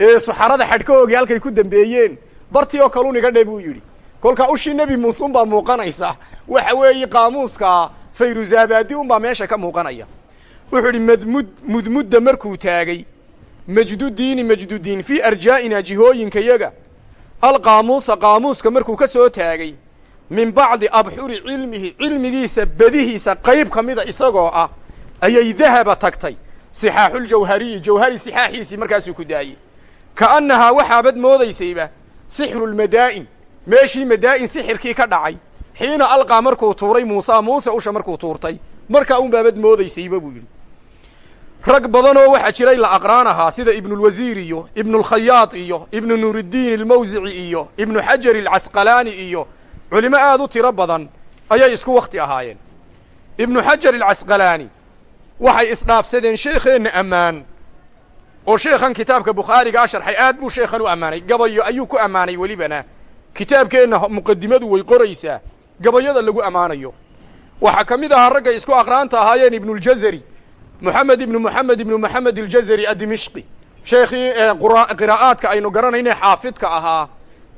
ee suxarada xadhkahoogii halkay ku dembeeyeen bartii oo kalun iga dhe buu yidhi. Kolkaa ushii nebi muuse unbaa muuqanaysa. Waxa weeye qaamuuska fayruzaabadi unbaa meesha ka muuqanaya. Wuxuu idhi madmud mudmudda markuu taagay majdudiini majdudiin fii arjaa'ina jihooyinkayaga alqaamuusa qaamuuska markuu ka soo taagay min bacdi abxuri cilmihi cilmigiisa bedihiisa qayb ka mida isagoo ah ayay dahaba tagtay. Sixaaxuljawhariyi jawhari sixaaxiisii markaasuu ku daayey ka'annahaa waxaabad moodaysayba sixru lmadaa'in meeshii madaa'in sixirkii ka dhacay xiina alqaa markuu tuuray muusa muuse usha markuu tuurtay markaa unbaabad moodaysayba buu yidhi. Rag badanoo waxaa jiray la aqraan ahaa sida ibnulwasiir iyo ibnulkhayaad iyo ibnu nuuriddiin almawsici iyo ibnu xajar alcasqalaani iyo culimo aad u tiro badan ayay isku wakhti ahaayeen. Ibnu xajar alcasqalaani waxay isdhaafsadeen sheekheenna ammaan. Oo sheekhan kitaabka bukhaarigaa sharxay aad buu sheekhan u ammaanay. Gabayo ayuu ku ammaanay welibana. Kitaabkeenna muqadimadu way qoraysaa gabayada lagu ammaanayo. Waxaa ka mid ahaa raggay isku aqraanta ahaayeen ibnuljazari moxamed ibnu moxamed ibnu moxamed aljazari adimishqi sheekhii qiraa'aadka aynu garanaynay xaafidka ahaa.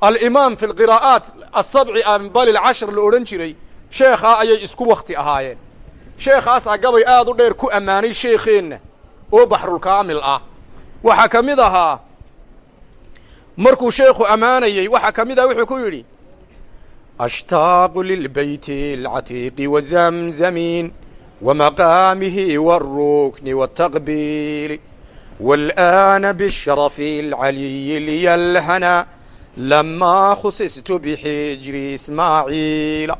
Alimaam fi lqiraa'aat asabci bal la odhan jiray. Sheekhaa ayay isku wakhti ahaayeen sheekhaasaa gabay aad u dheer ku ammaanay sheekheenna oo baxrulkaamil ah waxaa ka mid ahaa markuu sheekhu ammaanayey waxaa ka mid ah wuxuu ku yidhi ashtaaqu lilbeyti alcatiiqi wazamzamiin wamaqaamihi wاlrukni wاtaqbiili wاlآana bisharafi اlcaliyi liyalhana lamaa khusistu bixijri ismaaciila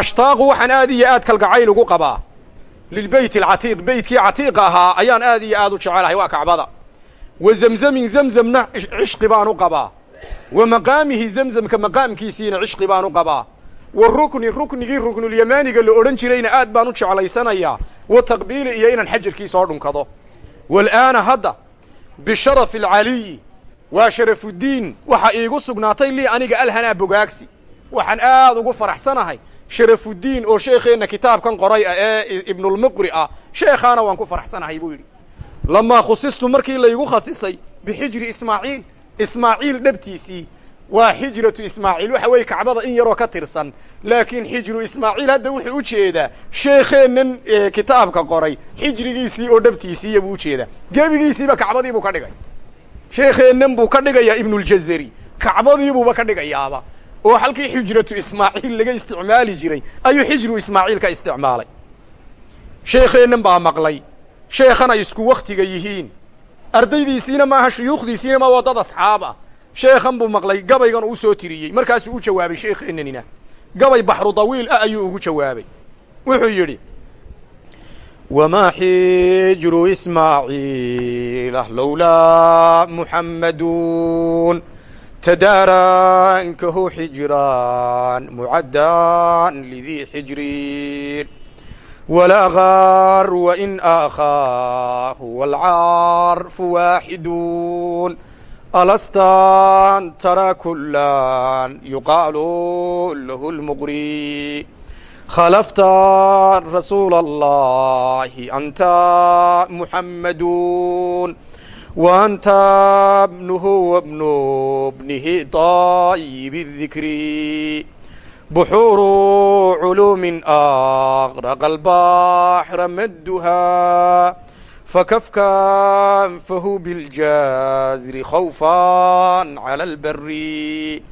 ashtaaqu waxaan aad iyo aad kalgacayl ugu qabaa. Lilbeyt alcatiiq beytkii catiiqa ahaa ayaan aad iyo aad u jecelahay waa kacbada. Wa zemzamin zemzamna cishqi baan u qabaa. Wa maqaamihi zemzamka maqaamkiisiina cishqi baan u qabaa. Wa rukni ruknigii ruknulyamaaniga la odhan jirayna aad baan u jeclaysanayaa. Wa taqbiili iyo inaan xajarkii soo dhunkado. Waal'aana hadda bisharafi alcaliyi waa sharafuddiin waxaa iigu sugnaatay lii aniga alhanaa bogaagsi. Waxaan aad ugu faraxsanahay sharafuddiin oo sheekheenna kitaabkan qoray ah ee ibnulmuqri ah sheekhaana waan ku faraxsanahay buu yidhi. Lamaa khusistu markii laygu khasisay bixijri ismaaciil. Ismaaciil dhabtiisii waa xijratu ismaaciil. Waxa weeye kacbada in yaroo ka tirsan. Laakiin xijru ismaaciil hadda wuxuu u jeedaa sheekheennan kitaabka qoray. Xijrigiisii oo dhabtiisiiya buu u jeedaa gebigiisiiba kacbadii buu ka dhigay. Sheekheennan buu ka dhigayaa ibnuljazari kacbadiibuuba ka dhigayaaba oo halkii xijratu ismaaciil laga isticmaali jiray ayuu xijru ismaaciil ka isticmaalay. Sheekheennan baa maqlay. Sheekhan ay isku wakhtiga yihiin. Ardaydiisiina maaha shuyuukhdiisiina ma waa dad asxaab ah. Sheekhan buu maqlay gabaygan uu soo tiriyey. Markaasuu u jawaabay sheekheennanina gabay baxru dawiil ah ayuu ugu jawaabay. Wuxuu yidhi wamaa xijru ismaaciilah lowlaa muxammaduun tadaarankahu xijraan mucaddan lidii xijriin walaa gaar wain aakhaahu waalcaarfu waaxiduun alastaan tara kulan yuqaalu lahu lmuqri khalafta rasuula allahi anta muxammadun waanta bnuhu wabnu bnihi daayibi dikri buxuuru culuumin aqraqa albaaxra madduhaa fakafka anfahu biljaaziri khawfan cala albari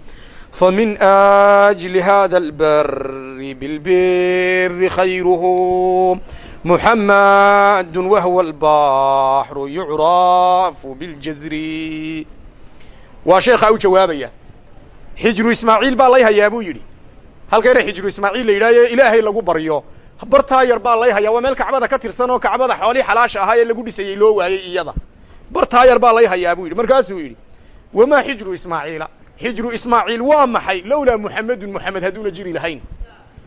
famin ajli hada albari bilbiri khayruhu muxamadu wahwa albaxru yucrafu biاljazri waa sheekhaa u jawaabaya xijru ismaaciil baa lay hayaa buu yidhi. Halkayna xijru ismaaciil la yidhahyo ilaahay lagu baryo. Bartaa yar baa lay hayaa waa meel kacbada ka tirsan oo kacbada xoolii xalaasha ahaa ee lagu dhisayey loo waayey iyada. Bartaa yar baa lay hayaa buu yidhi. Markaasuu yidhi wamaa xijru ismaaciila? Xijru ismaaciil waa maxay? Lowlaa muxamedun muxamed hadduuna jiri lahayn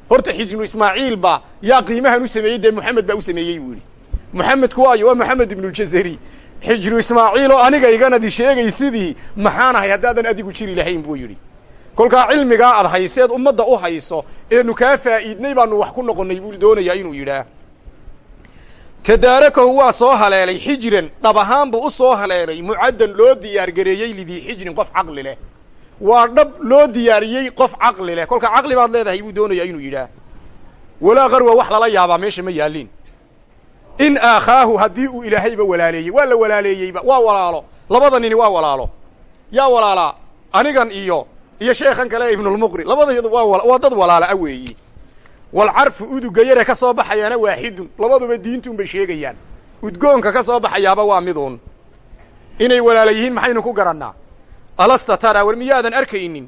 horta xijru ismaaciil ba yaa qiimahan u sameeyey dee muxamed baa u sameeyey buu yidhi. Muxamedku waayo waa moxamed ibnuljazari xijru ismaaciil oo aniga iganadi sheegay sidii maxaan ahay haddaadan adigu jiri lahayn buu yidhi. Kolkaa cilmigaa ad hayseed ummadda u hayso eenu kaa faa'iidnay baanu wax ku noqonnay buu doonayaa inuu yidhaah tadaarakahu waa soo haleelay xijran dhab ahaan buu u soo haleelay mucaddan loo diyaargareeyey lidii xijrin qof caqli leh waa dhab loo diyaariyey qof caqli leh. Kolka caqli baad leedahay buu doonayaa inuu yidhaah. Walaa qarwa wax lala yaabaa meesha ma yaallin. In aakhaahu haddii uu ilaahayba walaaleeyey waa la walaaleeyeyba waa walaalo. Labada nini waa walaalo. Yaa walaalaa anigan iyo iyo sheekhan kale ibnulmuqri labadayadu waa waa dad walaala a weeyi. Walcarfu uduga yare ka soo baxayaana waaxidun. Labaduba diintuun bay sheegayaan. Udgoonka ka soo baxayaaba waa miduun inay walaala yihiin maxaynu ku garannaa alasta tara war miyaadan arkaynin?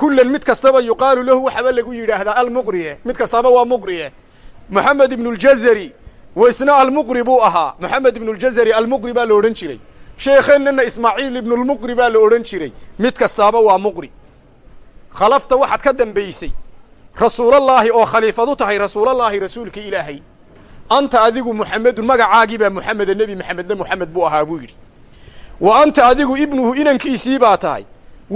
Kullan mid kastaba yuqaalu lahu waxaba lagu yidhaahdaa almuqrie mid kastaba waa muqrie moxamed ibnuljazari waisna almuqri buu ahaa. Moxamed ibnuljazari almuqri baa la odhan jiray. Sheekheennana ismaaciil ibnulmuqri baa la odhan jiray. Mid kastaaba waa muqri. Khalafta waxaad ka dambaysay rasuulallaahi oo khaliifadu tahay rasuulallaahi rasuulkii ilaahay. Anta adigu muxamedun magacaagii baa muxameda nebi maxamedna muxamed buu ahaa buu yidhi wa anta adigu ibnuhu inankiisii baa tahay.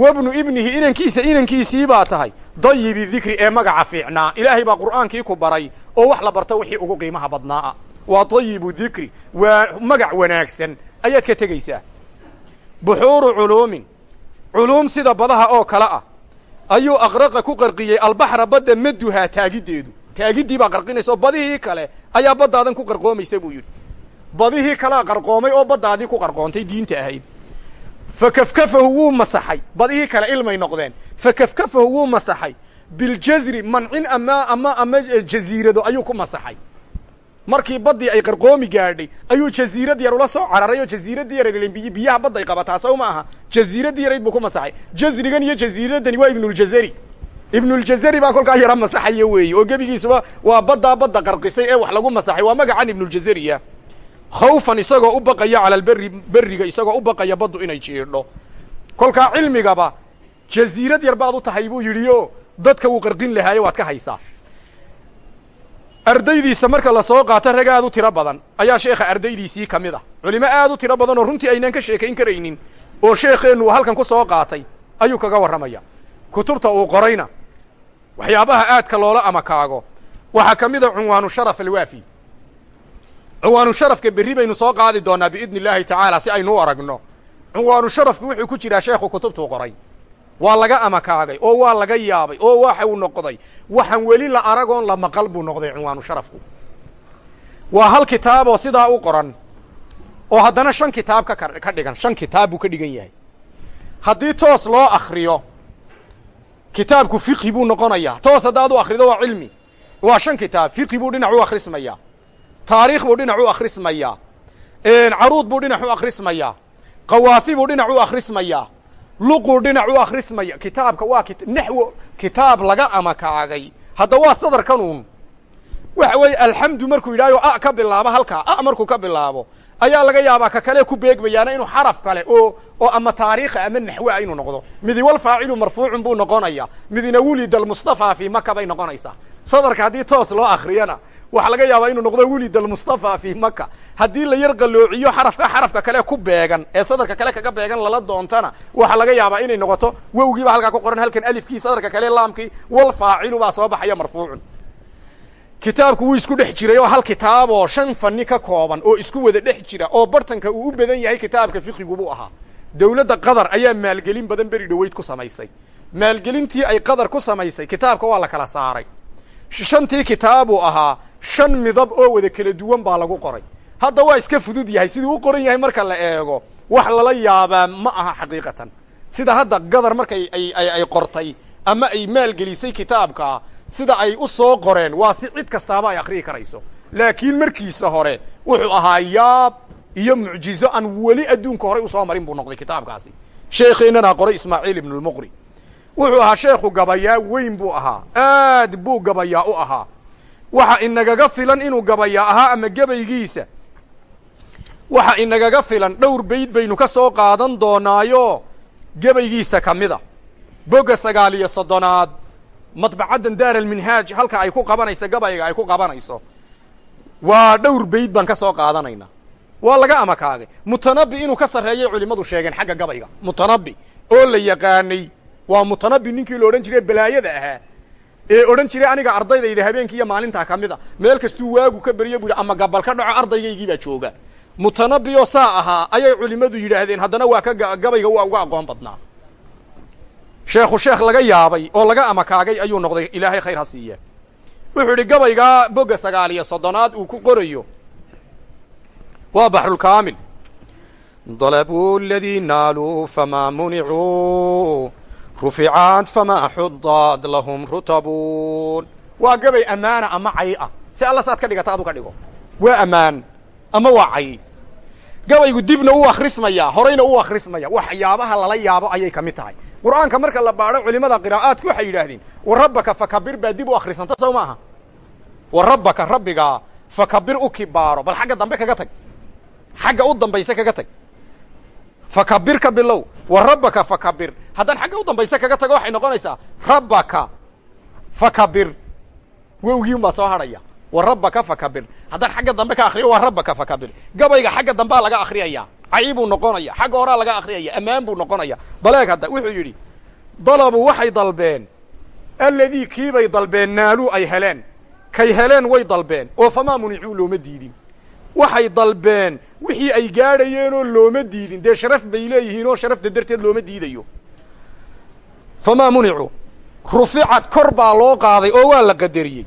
Wabnu ibnihi inankiisa inankiisii baa tahay. Dayibi dikri ee magaca fiicnaa. Ilaahay baa qur'aankii ku baray oo wax la barto wixii ugu qiimaha badnaa'a waa dayibu dikri waa magac wanaagsan. Ayaad ka tegaysaa. Buxuuru culuumin. Culuum sida badaha oo kale ah. Ayuu aqraqa ku qarqiyey albaxra badda maduhaa taagiddeedu taagiddii baa qarqinaysa oo badihii kale ayaa baddaadan ku qarqoomaysa buu yidhi badihii kalea qarqoomay oo baddaadii ku qarqoontay diinta ahayd. Fa kafkafahu wuu masaxay. Badihii kale ilmay noqdeen. Fa kafkafahu wuu masaxay. Biljazri mancin ama ama ama jaziirado ayuu ku masaxay. Markii baddii ay qarqoomi gaadhay ayuu jaziirad yar ula soo cararay oo jaziiraddii yarayd biy biyaha badday qabataa sow ma aha. Jaziiraddii yarayd ku masaxay. Jazrigan iyo jaziiraddani waa ibnuljazari ibnuljazari baa kolkaa yara masaxaya weeye oo gebigiisuba waa baddaa badda qarqisay ee wax lagu masaxay. Waa magacan ibnuljazariya khawfan isagoo u baqaya cala alberi berriga isagoo u baqaya baddu inay jiidho. Kolkaa cilmigaba jaziirad yar baad u tahay buu yidhi o dadka wuu qarqin lahaaye waad ka haysaa. Ardaydiisa marka la soo qaato rag aad u tiro badan. Ayaa sheekha ardaydiisii ka mid ah. Culimo aad u tiro badan oo runtii aynaan ka sheekayn karaynin oo sheekheennu uu halkan ku soo qaatay ayuu kaga warramaya. Kutubta uu qorayna waxyaabaha aadka loola amakaago waxaa ka mid a cunwaanu sharaf alwaafi cunwaanu sharafka berri baynu soo qaadi doonaa biidni illaahi tacaala si aynu u aragno. Cunwaanu sharafku wuxuu ku jiraa sheekhu kutubtuu qoray. Waa laga amakaagay oo waa laga yaabay oo waxa uu noqday. Waxaan weli la aragoon la maqal buu noqday cunwaanu sharafku. Waa hal kitaaboo sidaa u qoran oo haddana shan kitaab ka ka dhigan shan kitaab buu ka dhigan yahay. Haddii toos loo akriyo kitaabku fiqhi buu noqonayaa. Toos haddaad u akrido waa cilmi. Waa shan kitaab fiqhi buu dhinac u akhrismayaa taariikh buu dhinac u akhrismayaa caruud buu dhinac u akhrismayaa qawaafi buu dhinac u akhrismayaa luquu dhinac u akhrismaya. Kitaabka waa naxwo kitaab laga amakaagay hadda waa sadarkanuun waxa weeye alxamdu markuu yidhahyo a ka bilaabo halkaa a markuu ka bilaabo. Ayaa laga yaabaa ka kale ku beegmayaana inuu xaraf kale oo oo ama taariikha ama naxwea inuu noqdo. Midi wal faacilu marfuucun buu noqonaya. Midina wulida almustafaa fii maka bay noqonaysaa. Sadarka haddii toos loo akriyana waxaa laga yaabaa inuu noqdo welid almustafa fii maka haddii la yar qaloociyo xarafka xarafka kale ku beegan ee sadarka kale kaga beegan lala doontana waxaa laga yaabaa inay noqoto wowgiiba halkaa ku qoran halkan alifkii sadarka kale laamkii wal faacilu baa soo baxaya marfuucun. Kitaabku wuu isku dhex jiray oo hal kitaaboo shan fani ka kooban oo isku wada dhex jira oo bartanka uu u badan yahay kitaabka fiqigubuu ahaa. Dowladda qatar ayaa maalgelin badan beri dhoweyd ku samaysay. Maalgelintii ay qatar ku samaysay kitaabka waa la kala saaray shantii kitaabuu ahaa shan midab oo wada kala duwan baa lagu qoray. Hadda waa iska fudud yahay siduu u qoran yahay marka la eego wax lala yaabaa ma aha xaqiiqatan. Sida hadda gadar markay ay ay qortay ama ay maalgelisay kitaabka sida ay u soo qoreen waa si cid kastaaba ay akhriyi karayso. Laakiin markiisa hore wuxuu ahaa yaab iyo mucjizo aan weli adduunka horey u soo marin buu noqday kitaabkaasi. Sheekheennana qoray ismaaciil ibnulmuqri wuxuu ahaa sheekhu gabayaa weyn buu ahaa. Aad buu gabayaa u ahaa. Waxa inagaga filan inuu gabayaa ahaa ama gebaygiisa waxa inagaga filan dhowr bayd baynu ka soo qaadan doonaayo gebaygiisa ka mida. Bogga sagaal iyo soddonaad madbacaddan daar alminhaaj halka ay ku qabanayso gabayga ay ku qabanayso. Waa dhowr bayd baan ka soo qaadanayna. Waa laga amakaagay. Mutanabi inuu ka sarreeyay culimmadu sheegeen xagga gabayga. Mutanabi oo la yaqaanay waa mutanabi ninkii la odhan jiray balaayada ahaa. Ee odhan jiray aniga ardaydayda habeenkii iyo maalintaa ka meel kastuu waagu ka beriyo bu yidhi ama gabal ka dhaco ardaygaygii baa jooga. Mutanabi oo saa ahaa ayay culimmadu yidhaahdeen haddana waa ka gabayga waa uga aqoon badnaa. Sheekhu sheekh laga yaabay oo laga amakaagay ayuu noqday ilaahay khayr ha wuxuu idhi gabaygaa bogga sagaal iyo soddonaad uu ku qorayo. Waa baxrulkaamil dalabuu ladii naaluu famaa municuu ruficaad famaa xudaad lahum rutabuun waa gabay ammaana ama cay ah. Si alla saad ka dhigata adu ka dhigo. Waa ammaan ama waa cay gabaygu dibna u akhrismayaa horeyna u akhrismaya. Waxyaabaha lala yaabo ayay ka mid tahay. Qur'aanka marka la baadho culimada qiraa'aadku waxay yidhaahdeen wa rabbaka fakabir baa dib u akhrisanta sow maaha. Wa rabbaka rabbigaa fakabir u kibaaro. Bal xagga dambe kaga tag. Xagga u dambayse kaga tag fakabir ka bilow wa rabbaka fakabir. Haddaan xagga u dambayse kaga tago waxay noqonaysaa rabbaka fakabir. Wowgii un baa soo hadhaya wa rabbaka fakabir. Haddaan xagga dambe ka akriyo waa rabbaka fakabir. Gabayga xagga dambaa laga akriyaya cay buu noqonaya. Xagga horaa laga akriyaya ammaan buu noqonaya. Baleeg hadda wuxuu yidhi dalabu waxay dalbeen. Alladii kiibay dalbeen naaluu ay heleen. Kay heleen way dalbeen. Oo famaa municuu looma diidin waxay dalbeen. Wixii ay gaadhayeenoo looma diidin. Dee sharaf bay leeyihiin oo sharafta darteed looma diidayo. Famaa municuu ruficad kor baa loo qaaday oo waa la qadariyey.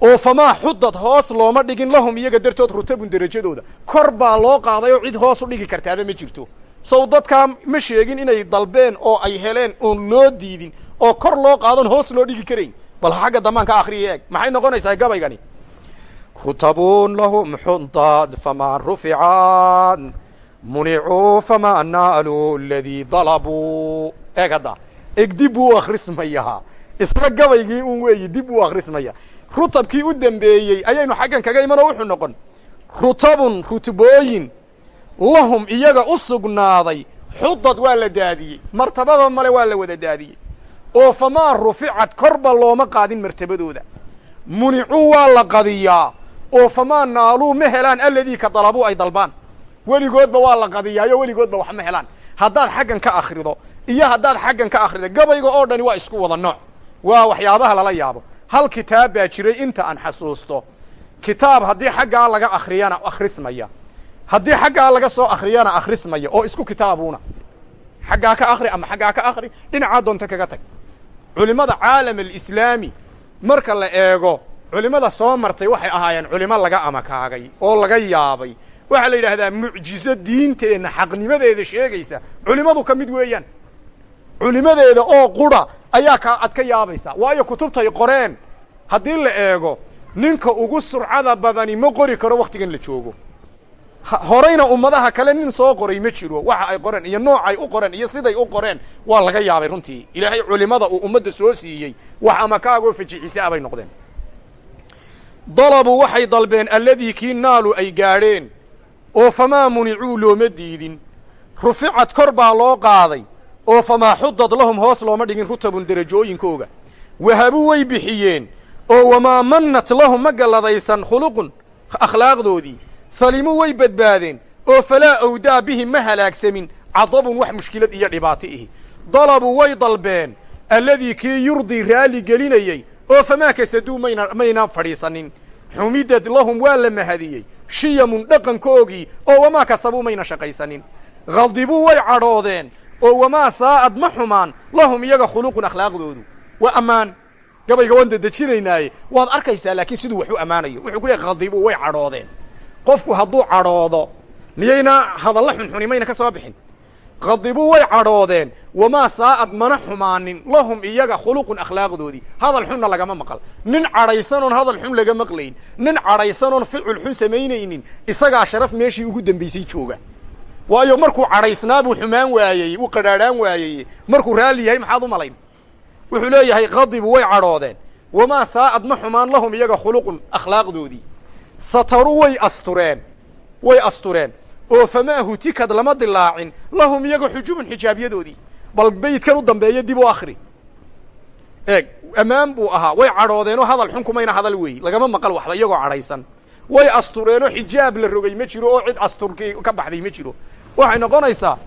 Oo famaa xudad hoos looma dhigin lahum iyaga dartood rutabun derajadooda kor baa loo qaaday oo cid hoos u dhigi kartaaba ma jirto. Sow dadkaa ma sheegin inay dalbeen oo ay heleen oon loo diidin oo kor loo qaadon hoos loo dhigi karayn. Bal xagga dambaan ka akriya eeg. Maxay noqonaysaa gabaygani rutabun lahum xudad famaa ruficaad municuu famaa naaluu aladii dalabuu eeg hadda eg dib buu u akhrismayaa isla gabaygii un weeyi dib uu akhrismaya rutabkii u dambeeyey ayaynu xaggan kaga imanoo wuxuu noqon rutabun rutbooyin lahum iyaga u sugnaaday xudad waa la daadiyey martababa male waa la wada daadiyey oo famaa ruficad korba looma qaadin martabadooda municuu waa la qadiyaa oo famaa naaluu ma helaan alladii ka dalabuu ay dalbaan. Weligoodba waa la qadiyaayo weligoodba wax ma helaan. Haddaad xaggan ka akhrido iyo haddaad xaggan ka akhrido gabayga oo dhani waa isku wada nooc. Waa waxyaabaha lala yaabo. Hal kitaab baa jiray inta aan xasuusto. Kitaab haddii xaggaa laga akhriyana akhrismaya. Haddii xaggaa laga soo akhriyana akhrismaya oo isku kitaabuuna. Xaggaa ka akri ama xaggaa ka akri dhinacaa doonta kaga tag. Culimmada caalam alislaami marka la eego culimmada soo martay waxay ahaayeen culimo laga amakaagay oo laga yaabay. Waxaa la yidhaahdaa mucjizo diinteenna xaqnimadeeda sheegaysa culimmadu ka mid weeyaan. Culimadeeda oo qura ayaa ka ad ka yaabaysaa waayo kutubtay qoreen. Haddii la eego ninka ugu surcada badani ma qori karo wakhtigan la joogo. Horeyna ummadaha kale nin soo qoray ma jiro. Waxa ay qoreen iyo noocay u qoreen iyo siday u qoreen waa laga yaabay runtii. Ilaahay culimada uu ummadda soo siiyey. Wax amakaagoo fajixisa abay noqdeen dalabu waxay dalbeen alladii kii naalu ay gaadheen oo famaa municuu looma diidin. Ruficad kor baa loo qaaday oo famaa xudad lahum hoos looma dhigin rutabun derajooyinkooga wahabuu way bixiyeen oo wamaa mannat lahum ma galladaysan khuluqun akhlaaqdoodii. Salimuu way badbaadeen oo falaa awdaa bihim ma halaagsamin cadabun wax mushkilad iyo dhibaato ihi. Dalabuu way dalbeen alladii kii yurdii raalli gelinayey oo famaa kasaduu mayna mayna fadhiisanin. Xumidad lahum waa la mahadiyey. Shiyamun dhaqankoogii oo wamaa kasabuu mayna shaqaysanin. Khadibuu way cadhoodeen oo wamaa saa'ad ma xumaan. Lahum iyaga khuluqun akhlaaqdoodu. Waa ammaan. Gabayga waan dedejinaynaaye. Waad arkaysaa laakiin siduu wax u ammaanayo. Wuxuu ku leehay khadibuu way cadhoodeen. Qofku hadduu cadhoodo miyayna hadalla xunxuni mayna ka soo bixin khadibuu way cadhoodeen. Wamaa saa'ad mana xumaanin. Lahum iyaga khuluqun akhlaaqdoodii hadal xunna lagama maqal. Nin cadhaysanoon hadal xun laga maqlayn. Nin cadhaysanoon ficil xun samaynaynin. Isagaa sharaf meeshii ugu dambaysay jooga. Waayo markuu cadhaysnaa buu xumaan waayey uu qadhaadhaan waayey. Markuu raalli yahay maxaad u malayn? Wuxuu leeyahay khadibu way cadhoodeen. Wamaa saa'ad ma xumaan lahum iyaga khuluqun akhlaaqdoodii sataruu way astureen. Way astureen oo famaa hutikad lama dilaacin lahum iyaga xujubun xijaabyadoodii bal beydkan u dambeeya dib u akri eeg ammaan buu ahaa. Way cadhoodeenoo hadal xun kumayna hadal weey lagama maqal waxba iyagoo cadhaysan. Way astureenoo xijaab la rogay ma jiro oo cid asturkii ka baxday ma jiro. Waxay noqonaysaa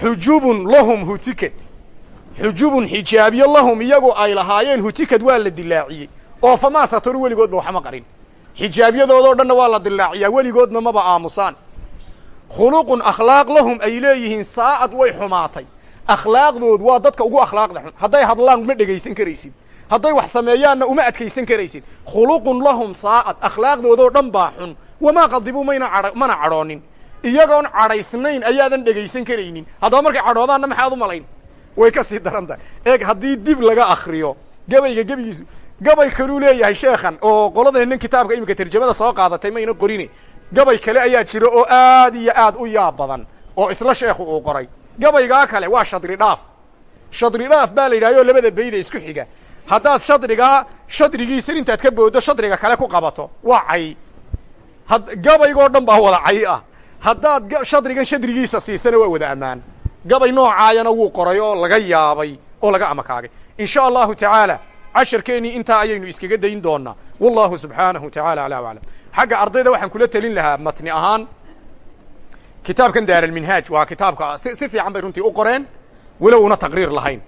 xujubun lahum hutikad xujubun xijaabyo lahum iyagu ay lahaayeen hutikad waa la dilaaciyey. Oo famaa sataru weligoodba waxma qarin. Xijaabyadoodo dhanna waa la dilaaciyaa weligoodna maba aamusaan khuluqun akhlaaq lahum ay leeyihiin saa'ad way xumaatay. Akhlaaqdoodu waa dadka ugu akhlaaqda xun. Hadday hadlaan uma dhegaysan karaysid. Hadday wax sameeyaanna uma adkaysan karaysid. Khuluqun lahum saa'ad akhlaaqdoodoo dhan baa xun. Wamaa qadibuu mayna a mana cadhoonin. Iyagoon cadhaysnayn ayaadan dhegaysan karaynin. Haddaba markay cadhoodaanna maxaad u malayn? Way ka sii daran tahay. Eeg haddii dib laga akriyo gabayga gebigiisu gabay kaluu leeyahay sheekhan oo qoladeennan kitaabka iminka tarjamada soo qaadatay mayna qorine gabay kale ayaa jira oo aad iyo aad u yaab badan oo isla sheekhu uu qoray. Gabaygaa kale waa shadri dhaaf. Shadri dhaaf baa la yidhahyo labada beyda isku xiga. Haddaad shadrigaa shadrigiisa intaad ka booddo shadriga kale ku qabato. Waa cay. Gabaygoo dhan baa wada cay ah. Haddaad shadrigan shadrigiisa siisana waa wada ammaan. Gabay noocaayana wuu qoray oo laga yaabay oo laga amakaagay in sha allahu tacaala casharkeennii intaa ayaynu iskaga dayn doonaa wallahu subxaanahu tacaala alaa aclam xagga ardayda waxaan kula telin lahaa matni ahaan kitaabkan daaralminhaaj waa kitaabka si fiican bay runtii u qoreen walow una taqriir lahayn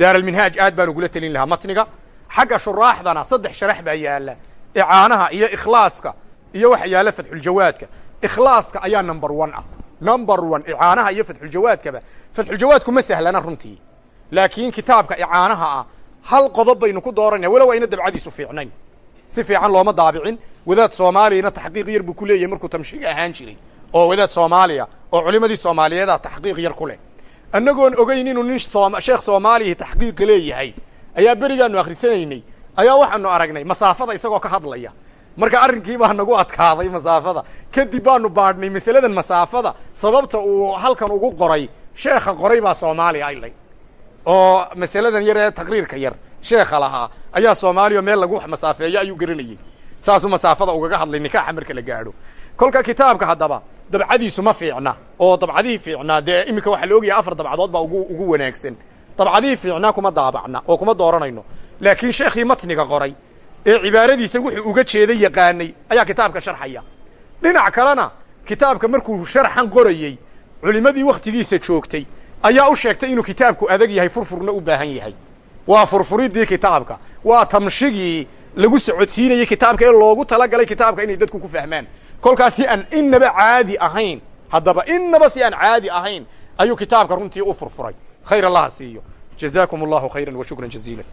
daaralminhaaj aad baan ugula telin lahaa matniga xagga shuraaxdana saddex sharax baa yaalla icaanaha iyo ikhlaaska iyo waxa yaalla fatxuljawaadka ikhlaaska ayaa number one ah number one icaanaha iyo fatxuljawaadkaba fatxuljawaadku ma sahlana runtii laakiin kitaabka icaanaha ah hal qodob baynu ku dooranaya walow ayna dabcadiisu fiicnayn si fiican looma daabicin. Wadaad soomaaliyana taxqiiq yar buu ku leeyahay markuu tamshiga ahaan jiray. Oo wadaad soomaaliya oo culimadii soomaaliyeeda taxqiiq yar ku leh. Annagoon ogeyn inuu nin sheekh soomaaliya taxqiiqa leeyahay. Ayaa berigaanu akhrisanaynay ayaa waxaanu aragnay masaafada isagoo ka hadlaya. Marka arrinkii baa nagu adkaaday masaafada. Kadib baanu baadhnay masaladan masaafada sababta uu halkan ugu qoray. Sheekha qoray baa soomaaliya aylay oo masaladan yar ee taqriirka yar sheekha lahaa ayaa soomaaliya meel lagu masaafeeyo ayuu garanayey saasuu masaafada ugaga hadlay nikaaxa marka la gaadho. Kolka kitaabka haddaba dabcadiisu ma fiicna oo dabcadihii fiicnaa dee iminka waxaa la ogyahay afar dabcadood baa ugu wanaagsan. Dabcadihii fiicnaa kuma daabacna oo kuma dooranayno. Laakiin sheekhii matniga qoray ee cibaaradiisa wuxuu uga jeeda yaqaanay ayaa kitaabka sharxaya. Dhinac kalena kitaabka markuu sharxan qorayey culimadii wakhtigiisa joogtay ayaa u sheegtay inuu kitaabku adag yahay furfurna u baahan yahay waa furfuridii kitaabka. Waa tamshigii lagu socodsiinayey kitaabka ee loogu talagalay kitaabka inay dadku ku fahmaan. Kolkaas si aan innaba caadi ahayn haddaba innaba si aan caadi ahayn ayuu kitaabka runtii u furfuray. Khayr allaha siiyo. Jazaakum allahu khayran wa shukran jaziila